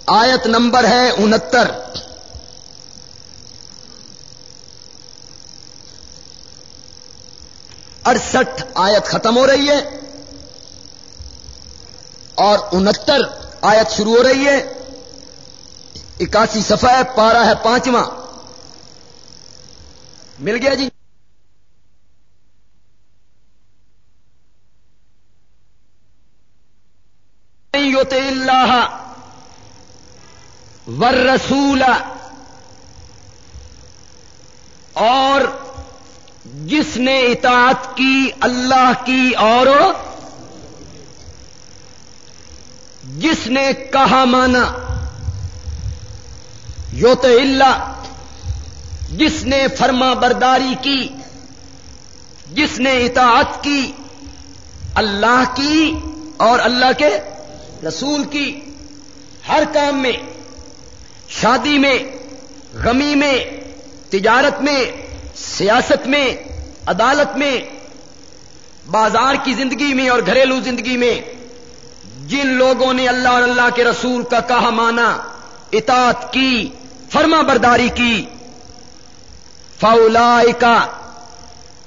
[SPEAKER 1] آیت نمبر ہے انہتر۔ اڑسٹھ آیت ختم ہو رہی ہے اور انہتر آیت شروع ہو رہی ہے۔ اکاسی سفا ہے پارا ہے، پانچواں۔ مل گیا جی؟ اللہ ور رسول اور جس نے اطاعت کی اللہ کی اور جس نے کہا مانا۔ یو تو اللہ جس نے فرما برداری کی، جس نے اطاعت کی، اللہ کی اور اللہ کے رسول کی، ہر کام میں، شادی میں، غمی میں، تجارت میں، سیاست میں، عدالت میں، بازار کی زندگی میں اور گھریلو زندگی میں، جن لوگوں نے اللہ اور اللہ کے رسول کا کہا مانا، اطاعت کی فرما برداری کی۔ فولا کا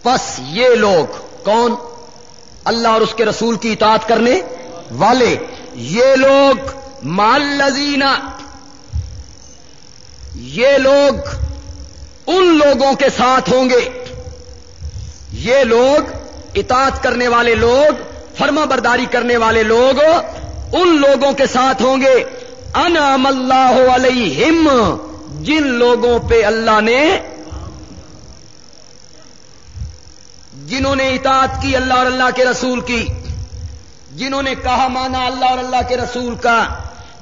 [SPEAKER 1] پس یہ لوگ کون؟ اللہ اور اس کے رسول کی اطاعت کرنے والے۔ یہ لوگ مال لذینہ۔ یہ لوگ ان لوگوں کے ساتھ ہوں گے۔ یہ لوگ اطاعت کرنے والے لوگ، فرما برداری کرنے والے لوگ ان لوگوں کے ساتھ ہوں گے۔ انعام اللہ علیہم۔ جن لوگوں پہ اللہ نے جنہوں نے اطاعت کی اللہ اور اللہ کے رسول کی، جنہوں نے کہا مانا اللہ اور اللہ کے رسول کا،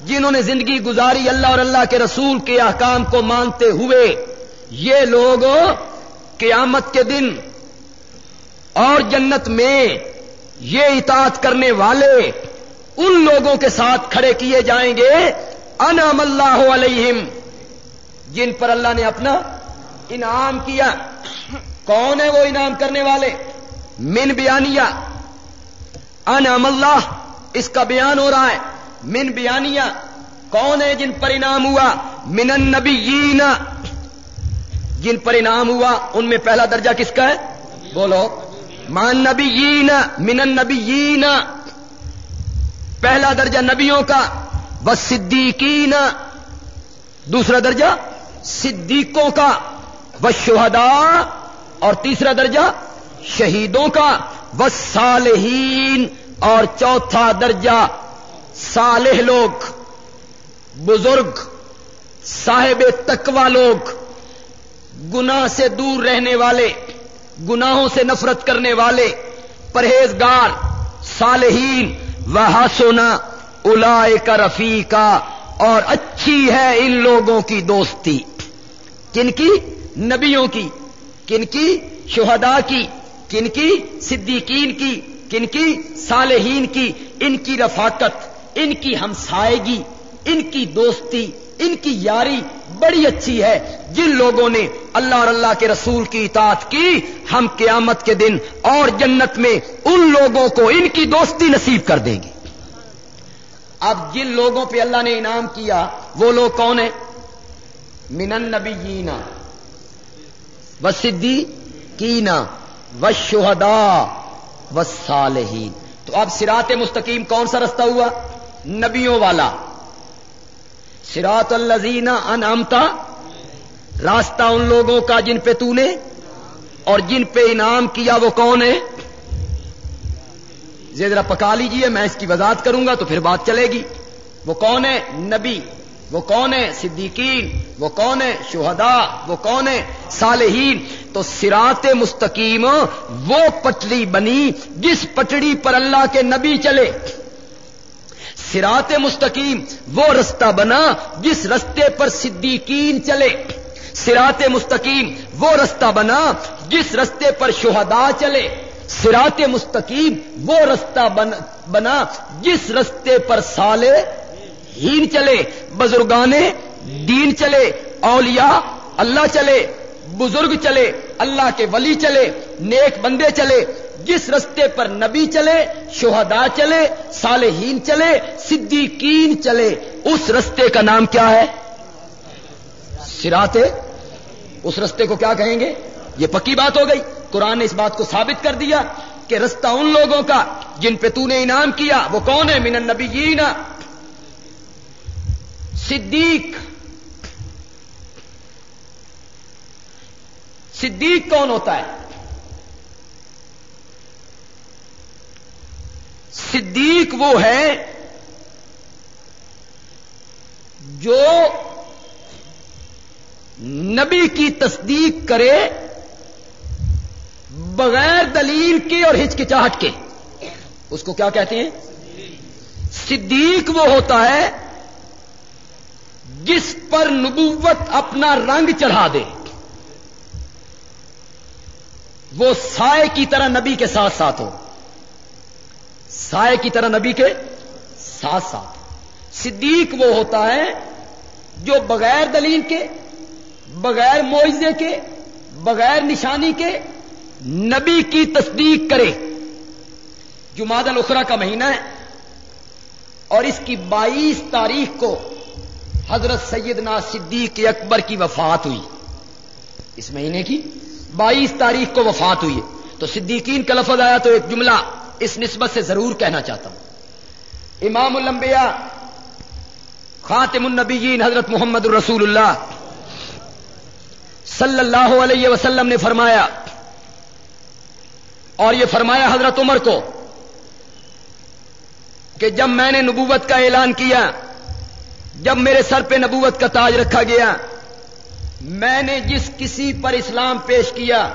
[SPEAKER 1] جنہوں نے زندگی گزاری اللہ اور اللہ کے رسول کے احکام کو مانتے ہوئے یہ لوگ قیامت کے دن اور جنت میں یہ اطاعت کرنے والے ان لوگوں کے ساتھ کھڑے کیے جائیں گے۔ انعام اللہ علیہم۔ جن پر اللہ نے اپنا انعام کیا۔ کون ہے وہ انعام کرنے والے؟ من بیانیہ۔ انعام اللہ، اس کا بیان ہو رہا ہے۔ من بیانیہ۔ کون ہے جن پر انعام ہوا؟ من النبیین۔ جن پر انعام ہوا، ان میں پہلا درجہ کس کا ہے؟ بولو۔ مان نبی من نبی پہلا درجہ نبیوں کا۔ بس صدیقین دوسرا درجہ صدیقوں کا بس شہدا اور تیسرا درجہ شہیدوں کا بس صالحین اور چوتھا درجہ صالح لوگ، بزرگ، صاحب تکوا لوگ، گناہ سے دور رہنے والے، گناہوں سے نفرت کرنے والے، پرہیزگار، صالحین وہ سونا الائے کا رفیقہ اور اچھی ہے ان لوگوں کی دوستی۔ کن کی نبیوں کی کن کی شہداء کی کن کی صدیقین کی کن کی صالحین کی ان کی رفاقت ان کی ہمسائیگی ان کی دوستی ان کی یاری بڑی اچھی ہے جن لوگوں نے اللہ اور اللہ کے رسول کی اطاعت کی ہم قیامت کے دن اور جنت میں ان لوگوں کو ان کی دوستی نصیب کر دیں گے۔ اب جن لوگوں پہ اللہ نے انعام کیا وہ لوگ کون ہیں؟ منن نبی جینا و صدی کینا و شہدا و صالحین تو اب سرات مستقیم کون سا رستہ ہوا؟ نبیوں والا۔ سراط الزین انعامتا راستہ ان لوگوں کا جن پہ تو نے اور جن پہ انعام کیا وہ کون ہے ذرا پکا لیجیے، میں اس کی وضاحت کروں گا تو پھر بات چلے گی۔ وہ کون ہے نبی۔ وہ کون ہے صدیقین؟ وہ کون ہے شہدا وہ کون ہے صالحین؟ تو سرات مستقیم وہ پٹڑی بنی جس پٹڑی پر اللہ کے نبی چلے۔ سرات مستقیم وہ رستہ بنا جس رستے پر صدیقین چلے۔ سرات مستقیم وہ رستہ بنا جس رستے پر شہدا چلے۔ سرات مستقیم وہ رستہ بنا جس رستے پر سالے ہین چلے بزرگان دین چلے، اولیاء اللہ چلے، بزرگ چلے، اللہ کے ولی چلے، نیک بندے چلے، جس رستے پر نبی چلے، شہدا چلے، صالحین چلے، صدیقین چلے، اس رستے کا نام کیا ہے؟ سراتے اس رستے کو کیا کہیں گے؟ یہ پکی بات ہو گئی۔ قرآن نے اس بات کو ثابت کر دیا کہ رستہ ان لوگوں کا جن پہ تو نے انعام کیا، وہ کون ہے من النبیین۔ صدیق. صدیق کون ہوتا ہے؟ صدیق وہ ہے جو نبی کی تصدیق کرے بغیر دلیل کے اور ہچکچاہٹ کے۔ اس کو کیا کہتے ہیں؟ صدیق. وہ ہوتا ہے جس پر نبوت اپنا رنگ چڑھا دے۔ وہ سائے کی طرح نبی کے ساتھ ساتھ ہو۔ سائے کی طرح نبی کے ساتھ ساتھ۔ صدیق وہ ہوتا ہے جو بغیر دلیل کے، بغیر معاوضے کے، بغیر نشانی کے نبی کی تصدیق کرے۔ جماعت الخرا کا مہینہ ہے اور اس کی بائیس تاریخ کو حضرت سیدنا صدیق اکبر کی وفات ہوئی۔ اس مہینے کی بائیس تاریخ کو وفات ہوئی۔ تو صدیقین کا لفظ آیا تو ایک جملہ اس نسبت سے ضرور کہنا چاہتا ہوں۔ امام الانبیاء، خاتم النبیین حضرت محمد الرسول اللہ صلی اللہ علیہ وسلم نے فرمایا، اور یہ فرمایا حضرت عمر کو کہ جب میں نے نبوت کا اعلان کیا جب میرے سر پہ نبوت کا تاج رکھا گیا، میں نے جس کسی پر اسلام پیش کیا،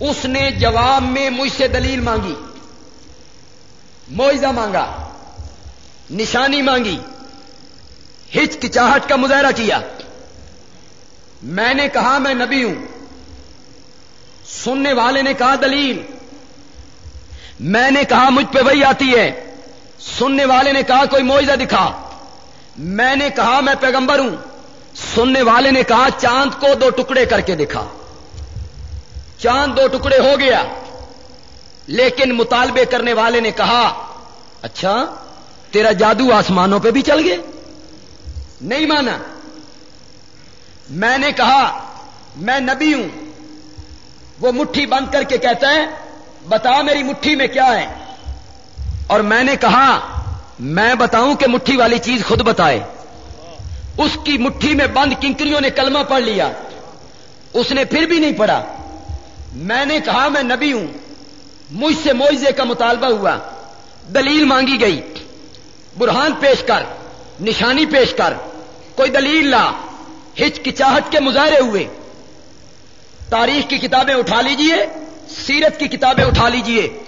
[SPEAKER 1] اس نے جواب میں مجھ سے دلیل مانگی، معاوضہ مانگا، نشانی مانگی، ہچکچاہٹ کا مظاہرہ کیا۔ میں نے کہا میں نبی ہوں۔ سننے والے نے کہا دلیل۔ میں نے کہا مجھ پہ وہی آتی ہے۔ سننے والے نے کہا کوئی معاوضہ دکھا۔ میں نے کہا میں پیغمبر ہوں۔ سننے والے نے کہا چاند کو دو ٹکڑے کر کے دکھا۔ چاند دو ٹکڑے ہو گیا۔ لیکن مطالبے کرنے والے نے کہا اچھا تیرا جادو آسمانوں پہ بھی چل گئے نہیں مانا۔ میں نے کہا، میں نبی ہوں۔ وہ مٹھی بند کر کے کہتا ہے، بتا میری مٹھی میں کیا ہے؟ اور میں نے کہا، میں بتاؤں کہ مٹھی والی چیز خود بتائے۔ اس کی مٹھی میں بند کنکریوں نے کلمہ پڑھ لیا۔ اس نے پھر بھی نہیں پڑھا۔ میں نے کہا، میں نبی ہوں۔ مجھ سے موئزے کا مطالبہ ہوا۔ دلیل مانگی گئی۔ برہان پیش کر، نشانی پیش کر۔ کوئی دلیل لا۔ ہچکچاہٹ کے مظاہرے ہوئے۔ تاریخ کی کتابیں اٹھا لیجیے، سیرت کی کتابیں اٹھا لیجیے۔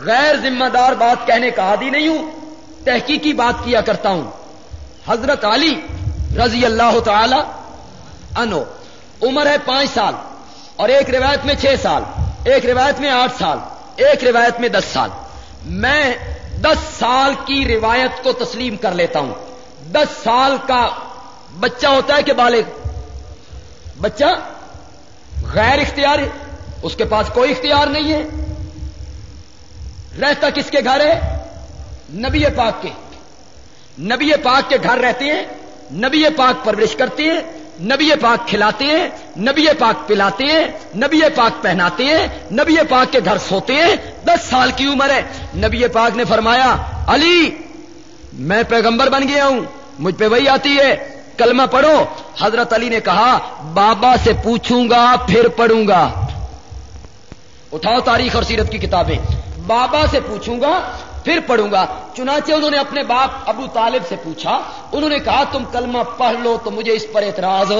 [SPEAKER 1] غیر ذمہ دار بات کہنے کا عادی نہیں ہوں، تحقیقی بات کیا کرتا ہوں۔ حضرت علی رضی اللہ تعالی انو عمر ہے پانچ سال، اور ایک روایت میں چھ سال، ایک روایت میں آٹھ سال، ایک روایت میں دس سال۔ میں دس سال کی روایت کو تسلیم کر لیتا ہوں۔ دس سال کا بچہ ہوتا ہے کہ بالغ؟ بچہ غیر اختیار ہے، اس کے پاس کوئی اختیار نہیں ہے۔ رہتا کس کے گھر ہے؟ نبی پاک کے۔ نبی پاک کے گھر رہتے ہیں، نبی پاک پرورش کرتے ہیں، نبی پاک کھلاتے ہیں، نبی پاک پلاتے ہیں، نبی پاک پہناتے ہیں، نبی پاک کے گھر سوتے ہیں۔ دس سال کی عمر ہے۔ نبی پاک نے فرمایا، علی، میں پیغمبر بن گیا ہوں، مجھ پہ وہی آتی ہے، کلمہ پڑھو۔ حضرت علی نے کہا، بابا سے پوچھوں گا، پھر پڑھوں گا۔ اٹھاؤ تاریخ اور سیرت کی کتابیں۔ بابا سے پوچھوں گا، پھر پڑھوں گا۔ چنانچہ انہوں نے اپنے باپ ابو طالب سے پوچھا، انہوں نے کہا، تم کلمہ پڑھ لو تو مجھے اس پر اعتراض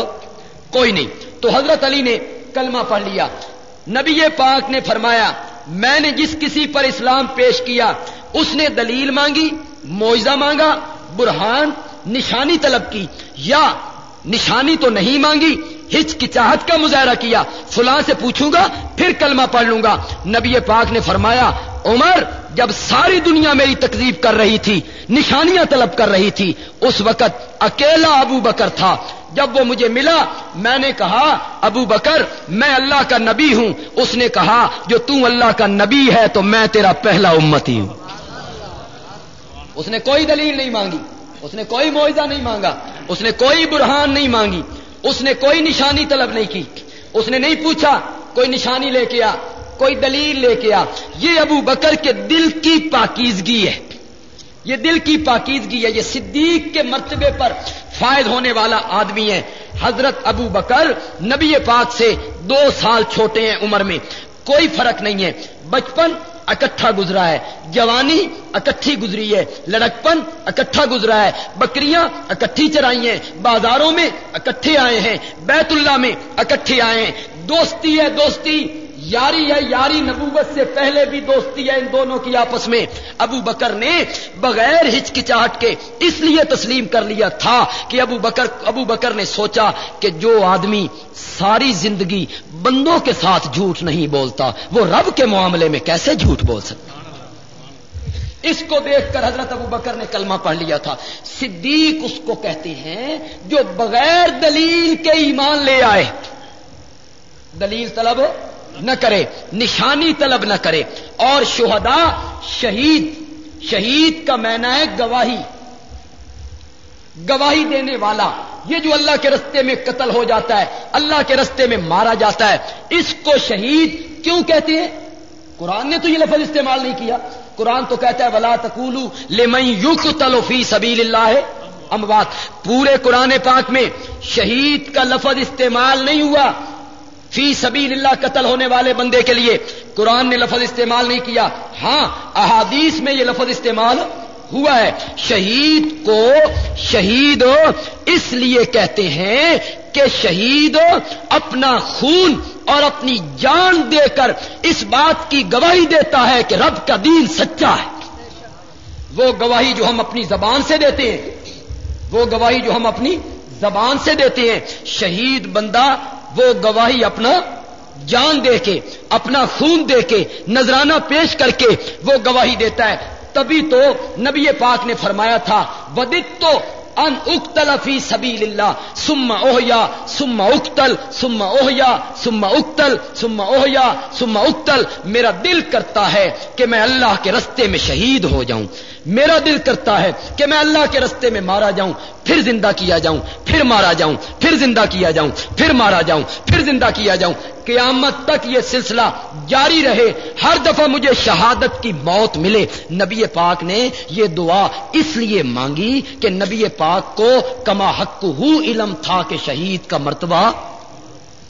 [SPEAKER 1] کوئی نہیں۔ تو حضرت علی نے کلمہ پڑھ لیا۔ نبی پاک نے فرمایا، میں نے جس کسی پر اسلام پیش کیا، اس نے دلیل مانگی معاوضہ مانگا، برہان، نشانی طلب کی۔ یا نشانی تو نہیں مانگی ہچکچاہٹ کا مظاہرہ کیا۔ فلاں سے پوچھوں گا، پھر کلمہ پڑھ لوں گا۔ نبی پاک نے فرمایا، عمر جب ساری دنیا میری تکلیف کر رہی تھی، نشانیاں طلب کر رہی تھی، اس وقت اکیلا ابو بکر تھا۔ جب وہ مجھے ملا، میں نے کہا، ابو بکر، میں اللہ کا نبی ہوں۔ اس نے کہا، جو تم اللہ کا نبی ہے، تو میں تیرا پہلا امتی ہوں۔ اس نے کوئی دلیل نہیں مانگی۔ اس نے کوئی معاوضہ نہیں مانگا۔ اس نے کوئی برہان نہیں مانگی۔ اس نے کوئی نشانی طلب نہیں کی۔ اس نے نہیں پوچھا، کوئی نشانی لے کے آ، کوئی دلیل لے کے آ۔ یہ ابو بکر کے دل کی پاکیزگی ہے۔ یہ دل کی پاکیزگی ہے۔ یہ صدیق کے مرتبے پر فائد ہونے والا آدمی ہے۔ حضرت ابو بکر نبی پاک سے دو سال چھوٹے ہیں عمر میں۔ کوئی فرق نہیں ہے۔ بچپن اکٹھا گزرا ہے۔ جوانی اکٹھی گزری ہے، لڑکپن اکٹھا گزرا ہے۔ بکریاں اکٹھی چرائی ہیں، بازاروں میں اکٹھے آئے ہیں، بیت اللہ میں اکٹھے آئے ہیں۔ دوستی ہے دوستی، یاری ہے یاری، نبوت سے پہلے بھی دوستی ہے ان دونوں کی آپس میں۔ ابو بکر نے بغیر ہچکچاہٹ کے اس لیے تسلیم کر لیا تھا کہ ابو بکر ابو بکر نے سوچا کہ جو آدمی ساری زندگی بندوں کے ساتھ جھوٹ نہیں بولتا، وہ رب کے معاملے میں کیسے جھوٹ بول سکتا؟ اس کو دیکھ کر حضرت ابو بکر نے کلمہ پڑھ لیا تھا۔ صدیق اس کو کہتے ہیں جو بغیر دلیل کے ایمان لے آئے۔ دلیل طلب نہ کرے، نشانی طلب نہ کرے۔ اور شہداء، شہید شہید کا مینا ہے گواہی۔ گواہی دینے والا، یہ جو اللہ کے رستے میں قتل ہو جاتا ہے، اللہ کے رستے میں مارا جاتا ہے، اس کو شہید کیوں کہتے ہیں؟ قرآن نے تو یہ لفظ استعمال نہیں کیا۔ قرآن تو کہتا ہے، ولا تکولو لمن یوک فی سبیل اللہ ہے اموات پورے قرآن پاک میں شہید کا لفظ استعمال نہیں ہوا۔ فی سبیل اللہ قتل ہونے والے بندے کے لیے قرآن نے لفظ استعمال نہیں کیا۔ ہاں احادیث میں یہ لفظ استعمال ہوا ہے۔ شہید کو شہید اس لیے کہتے ہیں کہ شہید اپنا خون اور اپنی جان دے کر اس بات کی گواہی دیتا ہے کہ رب کا دین سچا ہے۔ وہ گواہی جو ہم اپنی زبان سے دیتے ہیں، وہ گواہی جو ہم اپنی زبان سے دیتے ہیں۔ شہید بندہ وہ گواہی اپنا جان دے کے، اپنا خون دے کے، نذرانہ پیش کر کے وہ گواہی دیتا ہے۔ تبھی تو نبی پاک نے فرمایا تھا ودت تو ان اکتل فی سبیل اللہ سما اوہیا سما اکتل سما اوہیا سما اکتل سما اوہیا سما اکتل میرا دل کرتا ہے کہ میں اللہ کے رستے میں شہید ہو جاؤں۔ میرا دل کرتا ہے کہ میں اللہ کے رستے میں مارا جاؤں، پھر زندہ کیا جاؤں، پھر مارا جاؤں، پھر زندہ کیا جاؤں، پھر مارا جاؤں، پھر زندہ کیا جاؤں۔ قیامت تک یہ سلسلہ جاری رہے، ہر دفعہ مجھے شہادت کی موت ملے۔ نبی پاک نے یہ دعا اس لیے مانگی کہ نبی پاک کو کما حق ہو علم تھا کہ شہید کا مرتبہ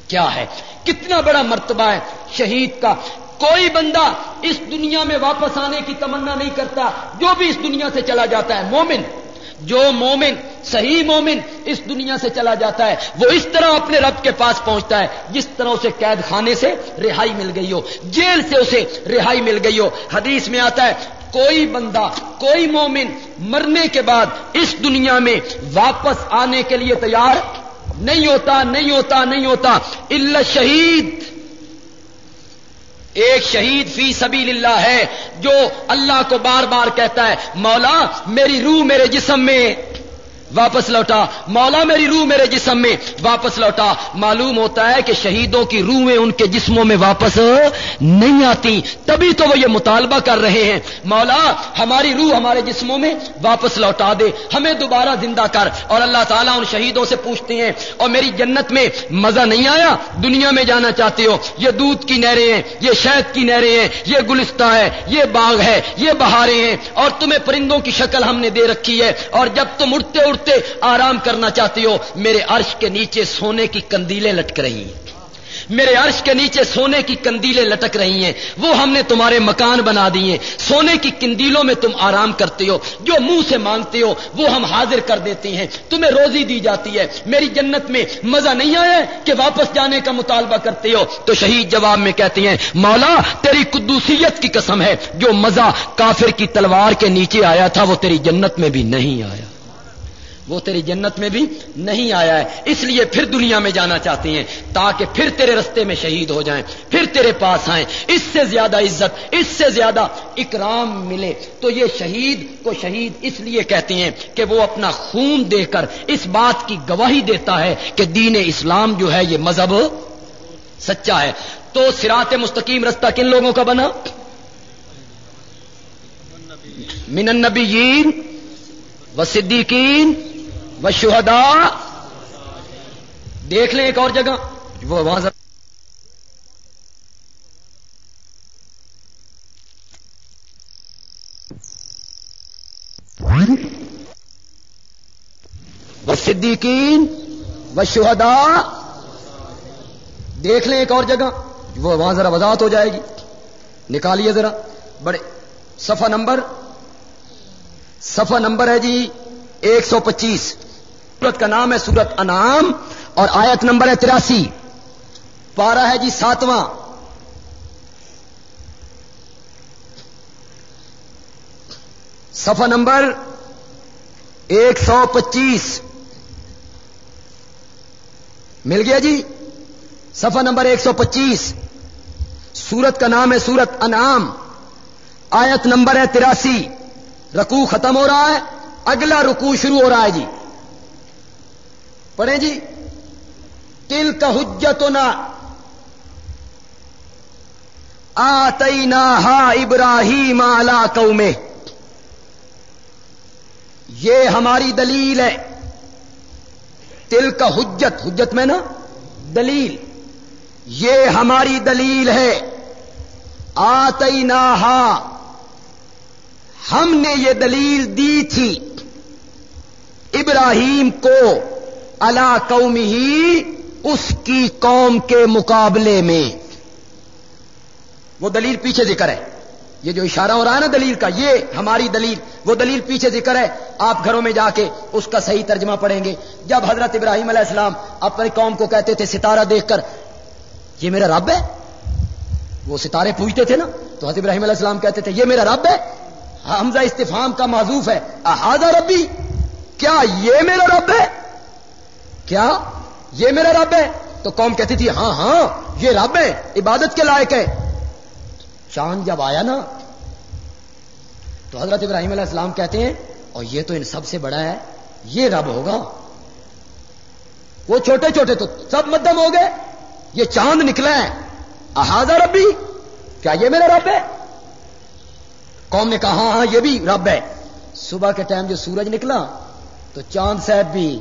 [SPEAKER 1] کیا ہے؟ کتنا بڑا مرتبہ ہے شہید کا۔ کوئی بندہ اس دنیا میں واپس آنے کی تمنا نہیں کرتا، جو بھی اس دنیا سے چلا جاتا ہے، مومن۔ جو مومن، صحیح مومن اس دنیا سے چلا جاتا ہے، وہ اس طرح اپنے رب کے پاس پہنچتا ہے، جس طرح اسے قید خانے سے رہائی مل گئی ہو، جیل سے اسے رہائی مل گئی ہو۔ حدیث میں آتا ہے، کوئی بندہ، کوئی مومن مرنے کے بعد اس دنیا میں واپس آنے کے لیے تیار نہیں ہوتا نہیں ہوتا نہیں ہوتا اللہ شہید ایک شہید فی سبیل اللہ ہے جو اللہ کو بار بار کہتا ہے، مولا، میری روح میرے جسم میں واپس لوٹا۔ مولا میری روح میرے جسم میں۔ واپس لوٹا۔ معلوم ہوتا ہے کہ شہیدوں کی روحیں ان کے جسموں میں واپس نہیں آتی۔ تبھی تو وہ یہ مطالبہ کر رہے ہیں۔ مولا، ہماری روح ہمارے جسموں میں واپس لوٹا دے۔ ہمیں دوبارہ زندہ کر۔ اور اللہ تعالیٰ ان شہیدوں سے پوچھتے ہیں، اور میری جنت میں مزہ نہیں آیا؟ دنیا میں جانا چاہتے ہو؟ یہ دودھ کی نہریں ہیں، یہ شہد کی نہریں ہیں، یہ گلستہ ہے، یہ باغ ہے، یہ بہاریں ہیں۔ اور تمہیں پرندوں کی شکل ہم نے دے رکھی ہے۔ اور جب تم اڑتے اڑتے آرام کرنا چاہتی ہو، میرے عرش کے نیچے سونے کی کندیلیں لٹک رہی ہیں۔ میرے عرش کے نیچے سونے کی کندیلیں لٹک رہی ہیں۔ وہ ہم نے تمہارے مکان بنا دیے سونے کی کندیلوں میں تم آرام کرتے ہو۔ جو منہ سے مانگتے ہو، وہ ہم حاضر کر دیتے ہیں۔ تمہیں روزی دی جاتی ہے۔ میری جنت میں مزہ نہیں آیا کہ واپس جانے کا مطالبہ کرتے ہو۔ تو شہید جواب میں کہتے ہیں، مولا، تیری قدوسیت کی قسم ہے۔ جو مزہ کافر کی تلوار کے نیچے آیا تھا، وہ تیری جنت میں بھی نہیں آیا۔ وہ تیری جنت میں بھی نہیں آیا ہے۔ اس لیے پھر دنیا میں جانا چاہتے ہیں تاکہ پھر تیرے رستے میں شہید ہو جائیں، پھر تیرے پاس آئیں۔ اس سے زیادہ عزت، اس سے زیادہ اکرام ملے۔ تو یہ شہید کو شہید اس لیے کہتے ہیں کہ وہ اپنا خون دے کر اس بات کی گواہی دیتا ہے کہ دین اسلام جو ہے یہ مذہب سچا ہے۔ تو سرات مستقیم رستہ کن لوگوں کا بنا؟ من النبیین و صدیقین و شہدا۔ دیکھ لیں ایک اور جگہ۔ وہ وہاں صدیقین و شہدا۔ دیکھ لیں ایک اور جگہ۔ وہ وہاں ذرا وضاحت ہو جائے گی۔ نکالیے ذرا۔ بڑے صفحہ نمبر صفحہ نمبر ہے جی ایک سو پچیس۔ سورت کا نام ہے سورت انعام اور آیت نمبر ہے تراسی۔ پارا ہے جی ساتواں۔ صفحہ نمبر ایک سو پچیس۔ مل گیا جی؟ صفحہ نمبر ایک سو پچیس۔ سورت کا نام ہے سورت انعام۔ آیت نمبر ہے تراسی۔ رکو ختم ہو رہا ہے۔ اگلا رکو شروع ہو رہا ہے جی۔ پڑھیں جی۔ تل کا حجت نہ آئی ہا ابراہیم الا میں یہ ہماری دلیل ہے۔ تل کا حجت حجت میں نا دلیل۔ یہ ہماری دلیل ہے۔ آئی ہا ہم نے یہ دلیل دی تھی۔ ابراہیم کو۔ اللہ قوم ہی اس کی قوم کے مقابلے میں۔ وہ دلیل پیچھے ذکر ہے۔ یہ جو اشارہ ہو رہا ہے نا دلیل کا، یہ ہماری دلیل۔ وہ دلیل پیچھے ذکر ہے۔ آپ گھروں میں جا کے اس کا صحیح ترجمہ پڑھیں گے۔ جب حضرت ابراہیم علیہ السلام اپنی قوم کو کہتے تھے ستارہ دیکھ کر، یہ میرا رب ہے؟ وہ ستارے پوچھتے تھے نا۔ تو حضرت ابراہیم علیہ السلام کہتے تھے، یہ میرا رب ہے؟ حمزہ استفام کا معذوف ہے۔ احاظہ ربی، کیا یہ میرا رب ہے؟ کیا؟ یہ میرا رب ہے۔ تو قوم کہتی تھی ہاں ہاں یہ رب ہے، عبادت کے لائق ہے۔ چاند جب آیا نا، تو حضرت ابراہیم علیہ السلام کہتے ہیں، اور یہ تو ان سب سے بڑا ہے، یہ رب ہوگا۔ وہ چھوٹے چھوٹے تو سب مدم ہو گئے۔ یہ چاند نکلا ہے۔ احاظہ ربی، کیا یہ میرا رب ہے؟ قوم نے کہا ہاں ہاں یہ بھی رب ہے۔ صبح کے ٹائم جو سورج نکلا، تو چاند صاحب بھی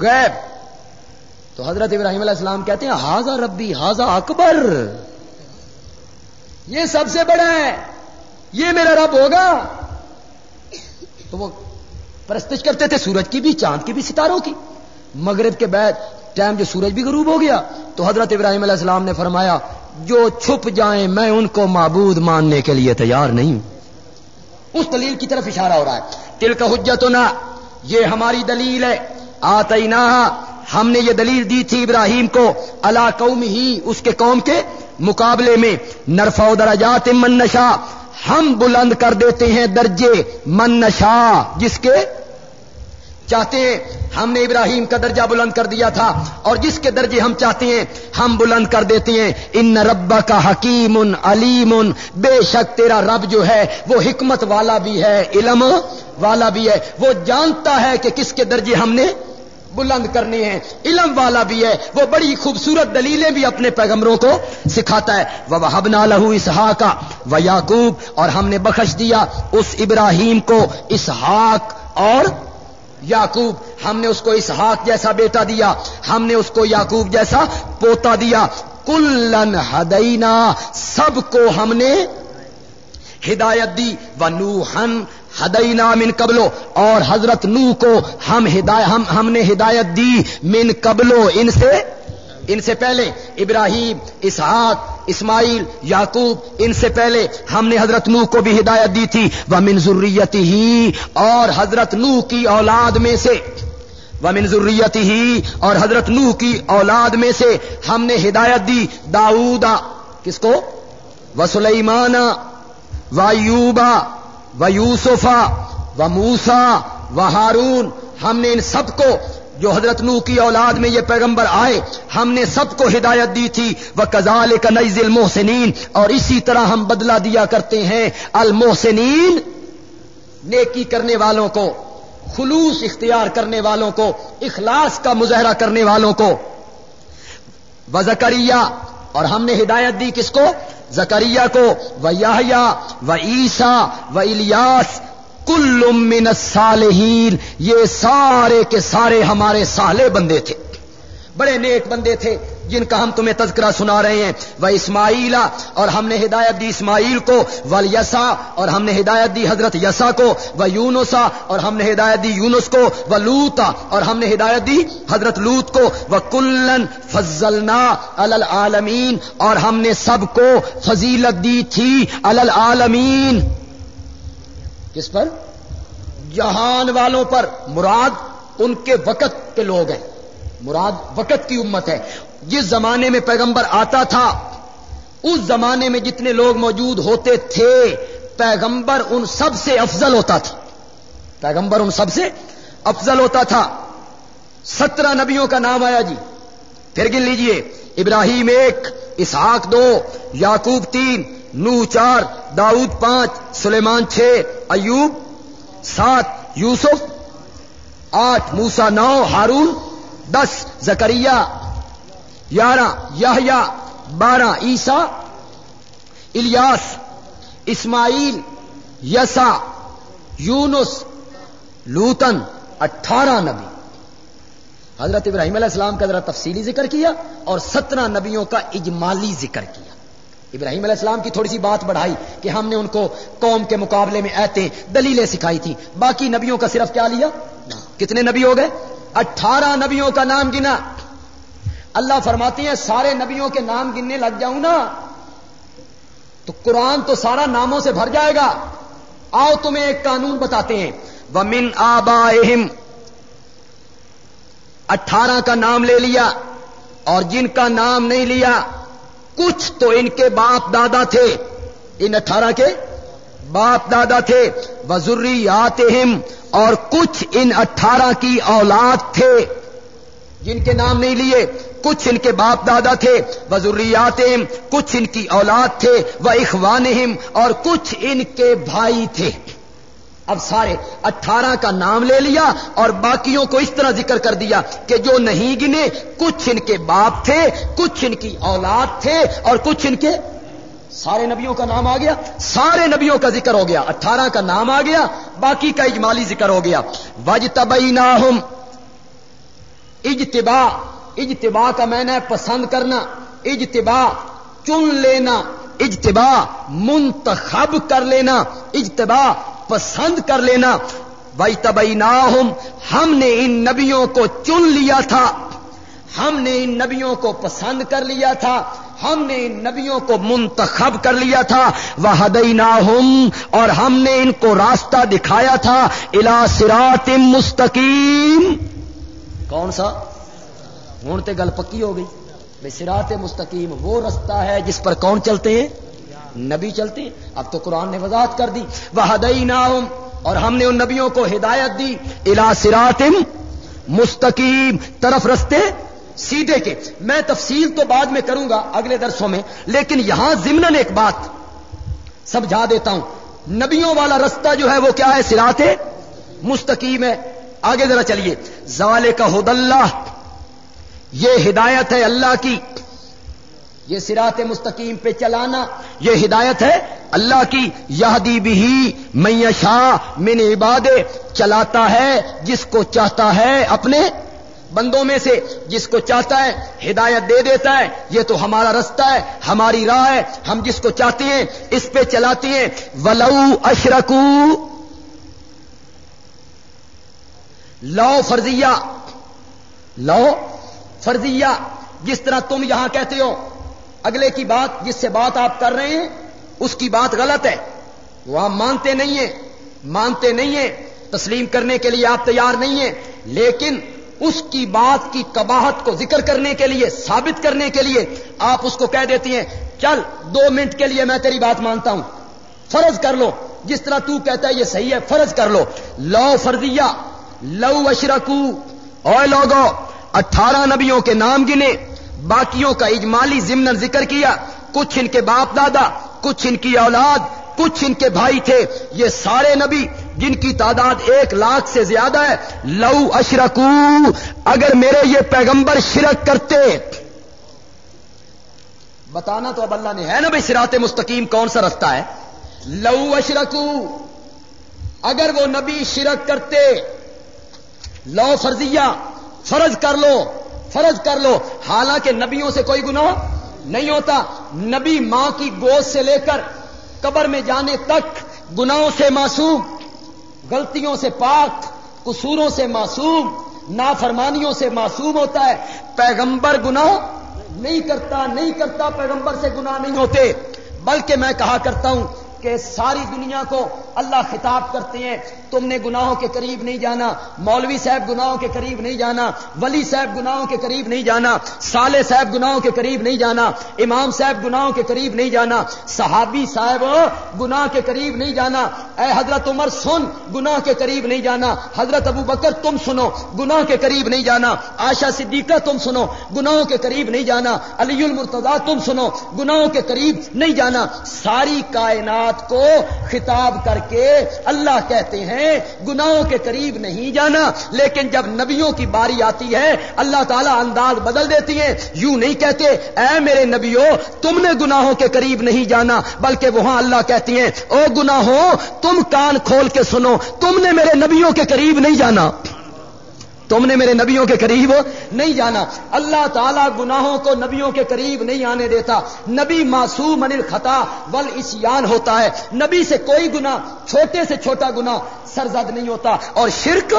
[SPEAKER 1] غیب۔ تو حضرت ابراہیم علیہ السلام کہتے ہیں ہاضا ربی ہاضا اکبر۔ یہ سب سے بڑا ہے، یہ میرا رب ہوگا۔ تو وہ پرستش کرتے تھے سورج کی بھی، چاند کی بھی، ستاروں کی۔ مغرب کے بعد ٹائم جو سورج بھی غروب ہو گیا، تو حضرت ابراہیم علیہ السلام نے فرمایا، جو چھپ جائیں، میں ان کو معبود ماننے کے لیے تیار نہیں اس دلیل کی طرف اشارہ ہو رہا ہے۔ تل کا حجت یہ ہماری دلیل ہے۔ آتی ہم نے یہ دلیل دی تھی ابراہیم کو اللہ قوم ہی اس کے قوم کے مقابلے میں نرفا درجات من نشا ہم بلند کر دیتے ہیں درجے من نشا جس کے چاہتے ہیں، ہم نے ابراہیم کا درجہ بلند کر دیا تھا، اور جس کے درجے ہم چاہتے ہیں، ہم بلند کر دیتے ہیں۔ ان ربا کا حکیم علیم، بے شک تیرا رب جو ہے، وہ حکمت والا بھی ہے، علم والا بھی ہے۔ وہ جانتا ہے کہ کس کے درجے ہم نے بلند کرنے ہیں علم والا بھی ہے۔ وہ بڑی خوبصورت دلیلیں بھی اپنے پیغمبروں کو سکھاتا ہے۔ وہ حبنا لہو اسحاق و یاقوب اور ہم نے بخش دیا اس ابراہیم کو اسحاق اور یاقوب ہم نے اس کو اسحاق جیسا بیٹا دیا۔ ہم نے اس کو یاقوب جیسا پوتا دیا۔ کلن ہدینا، سب کو ہم نے ہدایت دی۔ و نوحن ہدینا من قبلو اور حضرت نو کو ہم ہدایت ہم, ہم نے ہدایت دی من قبلو۔ ان سے ان سے پہلے ابراہیم اسحاق اسماعیل یعقوب ان سے پہلے ہم نے حضرت نو کو بھی ہدایت دی تھی۔ وہ منظوریت ہی اور حضرت نو کی اولاد میں سے وہ منظوریت ہی اور حضرت نو کی اولاد میں سے ہم نے ہدایت دی۔ داؤدا کس کو؟ و سلیمانا و یوبا و یوسفا و موسا و ہارون ہم نے ان سب کو جو حضرت نو کی اولاد میں یہ پیغمبر آئے، ہم نے سب کو ہدایت دی تھی۔ وہ کزال کا نئی المحسنین اور اسی طرح ہم بدلا دیا کرتے ہیں۔ المحسنین نیکی کرنے والوں کو، خلوص اختیار کرنے والوں کو، اخلاص کا مظاہرہ کرنے والوں کو۔ و زکریہ اور ہم نے ہدایت دی کس کو؟ زکریہ کو، و یا و عیسا و الیاس کل من الصالحین، یہ سارے کے سارے ہمارے سالے بندے تھے۔ بڑے نیک بندے تھے۔ جن کا ہم تمہیں تذکرہ سنا رہے ہیں، وہ اسماعیلا اور ہم نے ہدایت دی اسماعیل کو، ول یسا اور ہم نے ہدایت دی حضرت یسا کو، وہ یونسا اور ہم نے ہدایت دی یونس کو، وہ لوتا اور ہم نے ہدایت دی حضرت لوت کو، وہ کلن فضلنا العالمین، اور ہم نے سب کو فضیلت دی تھی العالمین۔ کس پر؟ جہان والوں پر۔ مراد ان کے وقت کے لوگ ہیں۔ مراد وقت کی امت ہے۔ جس زمانے میں پیغمبر آتا تھا، اس زمانے میں جتنے لوگ موجود ہوتے تھے، پیغمبر ان سب سے افضل ہوتا تھا۔ پیغمبر ان سب سے افضل ہوتا تھا۔ سترہ نبیوں کا نام آیا جی۔ پھر گن لیجیے، ابراہیم ایک، اسحاق دو یاقوب تین نو چار، داؤد پانچ، سلیمان چھ، ایوب سات، یوسف آٹھ موسا نو، ہارون دس، زکریہ گیارہ یا بارہ عیسا الیاس، اسماعیل یسا یونس، لوتن، اٹھارہ نبی۔ حضرت ابراہیم علیہ السلام کا ذرا تفصیلی ذکر کیا اور سترہ نبیوں کا اجمالی ذکر کیا۔ ابراہیم علیہ السلام کی تھوڑی سی بات بڑھائی کہ ہم نے ان کو قوم کے مقابلے میں ایتے دلیلیں سکھائی تھی باقی نبیوں کا صرف کیا لیا؟ کتنے نبی ہو گئے؟ اٹھارہ نبیوں کا نام گنا۔ اللہ فرماتی ہیں سارے نبیوں کے نام گننے لگ جاؤں نا، تو قرآن تو سارا ناموں سے بھر جائے گا۔ آؤ تمہیں ایک قانون بتاتے ہیں۔ وہ من آبا اٹھارہ کا نام لے لیا اور جن کا نام نہیں لیا، کچھ تو ان کے باپ دادا تھے۔ ان اٹھارہ کے باپ دادا تھے۔ وزری اور کچھ ان اٹھارہ کی اولاد تھے۔ جن کے نام نہیں لیے، کچھ ان کے باپ دادا تھے وزریات کچھ ان کی اولاد تھے وہ اخوان اور کچھ ان کے بھائی تھے۔ اب سارے اٹھارہ کا نام لے لیا اور باقیوں کو اس طرح ذکر کر دیا کہ جو نہیں گنے، کچھ ان کے باپ تھے، کچھ ان کی اولاد تھے، اور کچھ ان کے سارے نبیوں کا نام آ گیا۔ سارے نبیوں کا ذکر ہو گیا۔ اٹھارہ کا نام آ گیا، باقی کا اجمالی ذکر ہو گیا۔ وج تبئی ناہم اجتبا اجتبا کا میں نے پسند کرنا اجتبا چن لینا اجتبا منتخب کر لینا اجتبا پسند کر لینا۔ بھائی تبئی ہم نے ان نبیوں کو چن لیا تھا۔ ہم نے ان نبیوں کو پسند کر لیا تھا۔ ہم نے ان نبیوں کو منتخب کر لیا تھا۔ وہ ہدئی اور ہم نے ان کو راستہ دکھایا تھا۔ الا سرات مستقیم کون سا؟ ہوں تو گل پکی ہو گئی۔ بھائی سرات مستقیم وہ رستہ ہے جس پر کون چلتے ہیں؟ نبی چلتے ہیں۔ اب تو قرآن نے وضاحت کر دی۔ وہ ہدئی اور ہم نے ان نبیوں کو ہدایت دی۔ الا سراتم مستقیم طرف رستے سیدھے کے۔ میں تفصیل تو بعد میں کروں گا اگلے درسوں میں، لیکن یہاں ضمن ایک بات سمجھا دیتا ہوں۔ نبیوں والا رستہ جو ہے وہ کیا ہے؟ سرات مستقیم ہے۔ آگے ذرا چلیے۔ زوال کا حد اللہ۔ یہ ہدایت ہے اللہ کی۔ یہ سرات مستقیم پہ چلانا یہ ہدایت ہے اللہ کی۔ یادی بھی میشا من عباد چلاتا ہے جس کو چاہتا ہے اپنے بندوں میں سے۔ جس کو چاہتا ہے ہدایت دے دیتا ہے۔ یہ تو ہمارا رستہ ہے، ہماری راہ ہے۔ ہم جس کو چاہتے ہیں اس پہ چلاتے ہیں۔ ولو اشرکو لو فرضیہ لو فرضیہ، جس طرح تم یہاں کہتے ہو، اگلے کی بات جس سے بات آپ کر رہے ہیں، اس کی بات غلط ہے۔ وہ آپ مانتے نہیں ہیں، مانتے نہیں ہیں، تسلیم کرنے کے لیے آپ تیار نہیں ہیں، لیکن اس کی بات کی کباہت کو ذکر کرنے کے لیے، ثابت کرنے کے لیے آپ اس کو کہہ دیتی ہیں، چل دو منٹ کے لیے میں تیری بات مانتا ہوں۔ فرض کر لو، جس طرح تو کہتا ہے یہ صحیح ہے، فرض کر لو۔ لو فرضیہ لو اشرکو اور لوگو، اٹھارہ نبیوں کے نام گنے، باقیوں کا اجمالی ضمن ذکر کیا، کچھ ان کے باپ دادا، کچھ ان کی اولاد، کچھ ان کے بھائی تھے، یہ سارے نبی جن کی تعداد ایک لاکھ سے زیادہ ہے، لو اشرکو، اگر میرے یہ پیغمبر شرک کرتے۔ بتانا تو اب اللہ نے ہے نا بھائی سرات مستقیم کون سا رستہ ہے؟ لو اشرکو، اگر وہ نبی شرک کرتے لو فرضیہ، فرض کر لو، فرض کر لو۔ حالانکہ نبیوں سے کوئی گناہ نہیں ہوتا۔ نبی ماں کی گوشت سے لے کر قبر میں جانے تک گناہوں سے معصوم، غلطیوں سے پاک، قصوروں سے معصوم، نافرمانیوں سے معصوم ہوتا ہے۔ پیغمبر گناہ نہیں کرتا نہیں کرتا پیغمبر سے گناہ نہیں ہوتے۔ بلکہ میں کہا کرتا ہوں کہ ساری دنیا کو اللہ خطاب کرتے ہیں تم نے گناہوں کے قریب نہیں جانا مولوی صاحب گناہوں کے قریب نہیں جانا ولی صاحب گناہوں کے قریب نہیں جانا سالے صاحب گناہوں کے قریب نہیں جانا امام صاحب گناہوں کے قریب نہیں جانا صحابی صاحب گناہ کے قریب نہیں جانا اے حضرت عمر سن گناہ کے قریب نہیں جانا حضرت ابو بکر تم سنو گناہ کے قریب نہیں جانا آشا صدیقہ تم سنو گناہوں کے قریب نہیں جانا علی المرتضا تم سنو گناہوں کے قریب نہیں جانا ساری کائنات کو خطاب کر کے اللہ کہتے ہیں، گناہوں کے قریب نہیں جانا، لیکن جب نبیوں کی باری آتی ہے، اللہ تعالیٰ انداز بدل دیتی ہیں، یوں نہیں کہتے، اے میرے نبیوں تم نے گناہوں کے قریب نہیں جانا، بلکہ وہاں اللہ کہتی ہیں، او گناہوں، تم کان کھول کے سنو، تم نے میرے نبیوں کے قریب نہیں جانا۔ تم نے میرے نبیوں کے قریب نہیں جانا۔ اللہ تعالیٰ گناہوں کو نبیوں کے قریب نہیں آنے دیتا۔ نبی معصوم انل خطا ول اسیان ہوتا ہے۔ نبی سے کوئی گنا چھوٹے سے چھوٹا گنا سرزد نہیں ہوتا۔ اور شرک،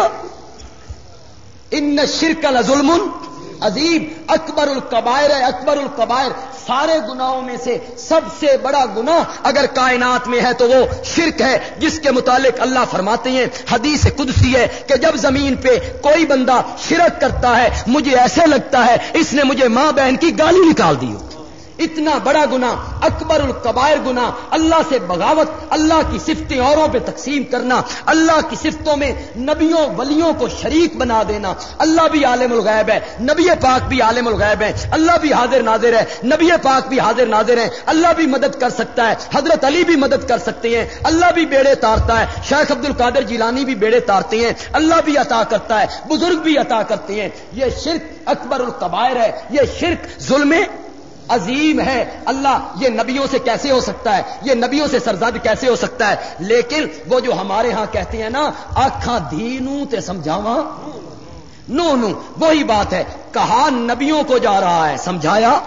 [SPEAKER 1] ان شرک ظلم عظیم، اکبر القبائر ہے، اکبر القبائر سارے گناہوں میں سے سب سے بڑا گناہ اگر کائنات میں ہے تو وہ شرک ہے، جس کے متعلق اللہ فرماتے ہیں۔ حدیث قدسی ہے کہ جب زمین پہ کوئی بندہ شرک کرتا ہے، مجھے ایسے لگتا ہے اس نے مجھے ماں بہن کی گالی نکال دی ہو۔ اتنا بڑا گنا اکبر القبائر گنا اللہ سے بغاوت، اللہ کی صفتیں اوروں پہ تقسیم کرنا، اللہ کی صفتوں میں نبیوں، ولیوں کو شریک بنا دینا۔ اللہ بھی عالم الغیب ہے، نبی پاک بھی عالم الغیب ہے، اللہ بھی حاضر ناظر ہے، نبی پاک بھی حاضر ناظر ہے اللہ بھی مدد کر سکتا ہے، حضرت علی بھی مدد کر سکتے ہیں۔ اللہ بھی بیڑے تارتا ہے، شیخ عبد القادر جیلانی بھی بیڑے تارتے ہیں۔ اللہ بھی عطا کرتا ہے، بزرگ بھی عطا کرتے ہیں۔ یہ شرک اکبر القبائر ہے، یہ شرک ظلم عظیم ہے۔ اللہ یہ نبیوں سے کیسے ہو سکتا ہے؟ یہ نبیوں سے سرزد کیسے ہو سکتا ہے؟ لیکن وہ جو ہمارے ہاں کہتے ہیں نا آخا دینوں تے سمجھاوا نو نو، وہی بات ہے۔ کہا نبیوں کو جا رہا ہے، سمجھایا؟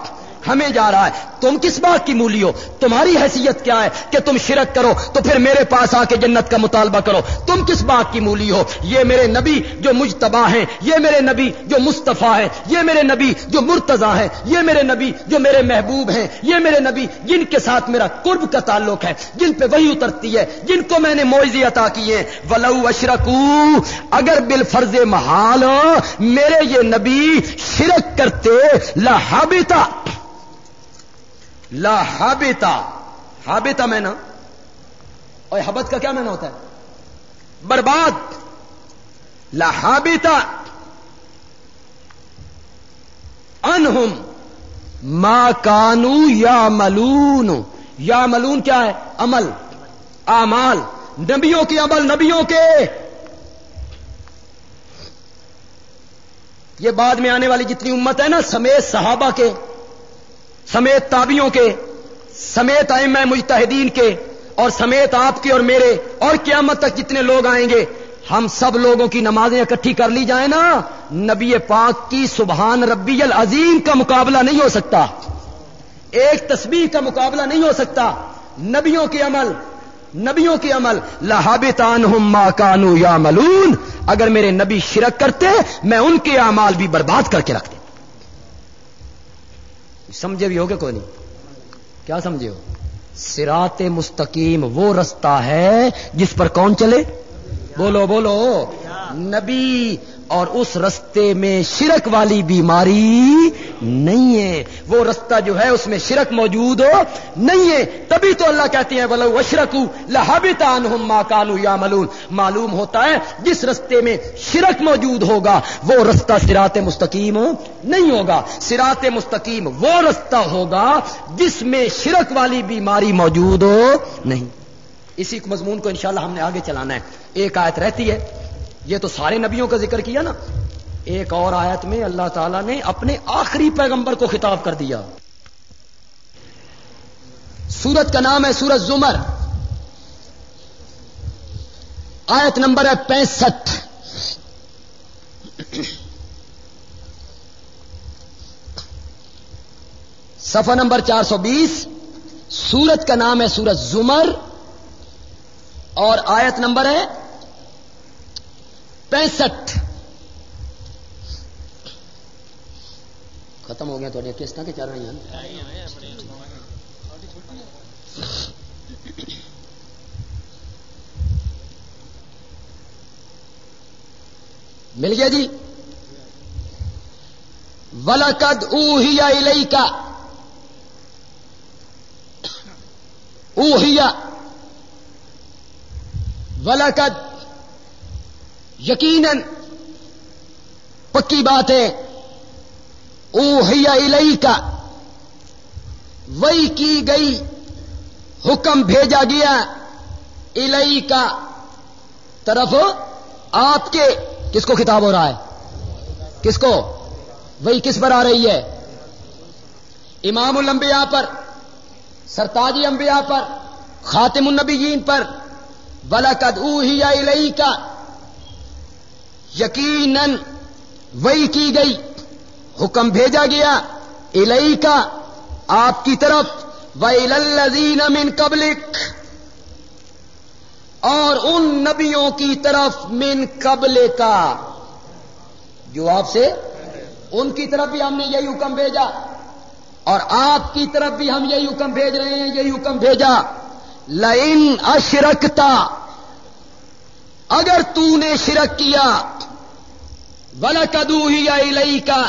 [SPEAKER 1] ہمیں جا رہا ہے۔ تم کس بات کی مولی ہو؟ تمہاری حیثیت کیا ہے کہ تم شرک کرو تو پھر میرے پاس آ کے جنت کا مطالبہ کرو۔ تم کس بات کی مولی ہو؟ یہ میرے نبی جو مجتبا ہیں، یہ میرے نبی جو مصطفیٰ ہیں، یہ میرے نبی جو مرتضی ہیں، یہ میرے نبی جو میرے محبوب ہیں، یہ میرے نبی جن کے ساتھ میرا قرب کا تعلق ہے، جن پہ وہی اترتی ہے، جن کو میں نے موزی عطا کیے ولو اشرکو، اگر بال فرض محال میرے یہ نبی شرک کرتے لہابتا لا ہابتا ہابتا میں نا، اور حبت کا کیا میں ہوتا ہے؟
[SPEAKER 2] برباد لہابتا انہم ما کانو یا ملون یا ملون کیا ہے؟ عمل امال نبیوں کے عمل، نبیوں کے۔ یہ بعد میں آنے والی جتنی امت ہے نا، سمیت صحابہ کے۔ سمیت تابیوں کے، سمیت ائم مجتہدین کے اور سمیت آپ کے اور میرے اور قیامت تک جتنے لوگ آئیں گے، ہم سب لوگوں کی نمازیں اکٹھی کر لی جائیں نا۔ نبی پاک کی سبحان ربی العظیم کا مقابلہ نہیں ہو سکتا۔ ایک تسبیح کا مقابلہ نہیں ہو سکتا۔ نبیوں کے عمل، نبیوں کے عمل۔ لہابتان ما کانو یا ملون اگر میرے نبی شرک کرتے، میں ان کے اعمال بھی برباد کر کے رکھتے سمجھے بھی ہوگے کوئی نہیں۔ کیا سمجھے ہو؟ سرات مستقیم وہ رستہ ہے جس پر کون چلے؟ بولو بولو۔ نبی اور اس رستے میں شرک والی بیماری نہیں ہے۔ وہ رستہ جو ہے اس میں شرک موجود ہو نہیں ہے۔ تبھی تو اللہ کہتے ہیں بولو اشرک لہابتان ماں کالو یا ملون معلوم ہوتا ہے جس رستے میں شرک موجود ہوگا، وہ رستہ سرات مستقیم نہیں ہوگا۔ سرات مستقیم وہ رستہ ہوگا جس میں شرک والی بیماری موجود ہو نہیں۔ اسی مضمون کو انشاءاللہ ہم نے آگے چلانا ہے۔ ایک آیت رہتی ہے۔ یہ تو سارے نبیوں کا ذکر کیا نا۔ ایک اور آیت میں اللہ تعالی نے اپنے آخری پیغمبر کو خطاب کر دیا۔ سورت کا نام ہے سورت زمر۔ آیت نمبر ہے پینسٹھ۔ سفا نمبر چار سو بیس۔ سورت کا نام ہے سورت زمر۔ اور آیت نمبر ہے پینسٹھ۔ ختم ہو گیا تھوڑی کس طرح کے چل رہی ہیں۔ مل گیا جی۔ ولقد اوہیا الی کا اوہیا ولقد یقیناً پکی بات ہے اوہیا الئی کا وہی کی گئی حکم بھیجا گیا الئی کا طرف آپ کے، کس کو خطاب ہو رہا ہے؟ کس کو؟ وہی کس پر آ رہی ہے؟ امام الانبیاء پر، سرتاجی انبیاء پر، خاتم النبیین پر بلکد اوہیا الئی کا یقیناً وہی کی گئی۔ حکم بھیجا گیا الئی کا آپ کی طرف۔ وزین من قبلک۔ اور ان نبیوں کی طرف من قبل کا۔ جو آپ سے، ان کی طرف بھی ہم نے یہی حکم بھیجا۔ اور آپ کی طرف بھی ہم یہی حکم بھیج رہے ہیں، یہی حکم بھیجا۔ لائن اشرکتا۔ اگر تو نے شرک کیا ولا کدو ہی کا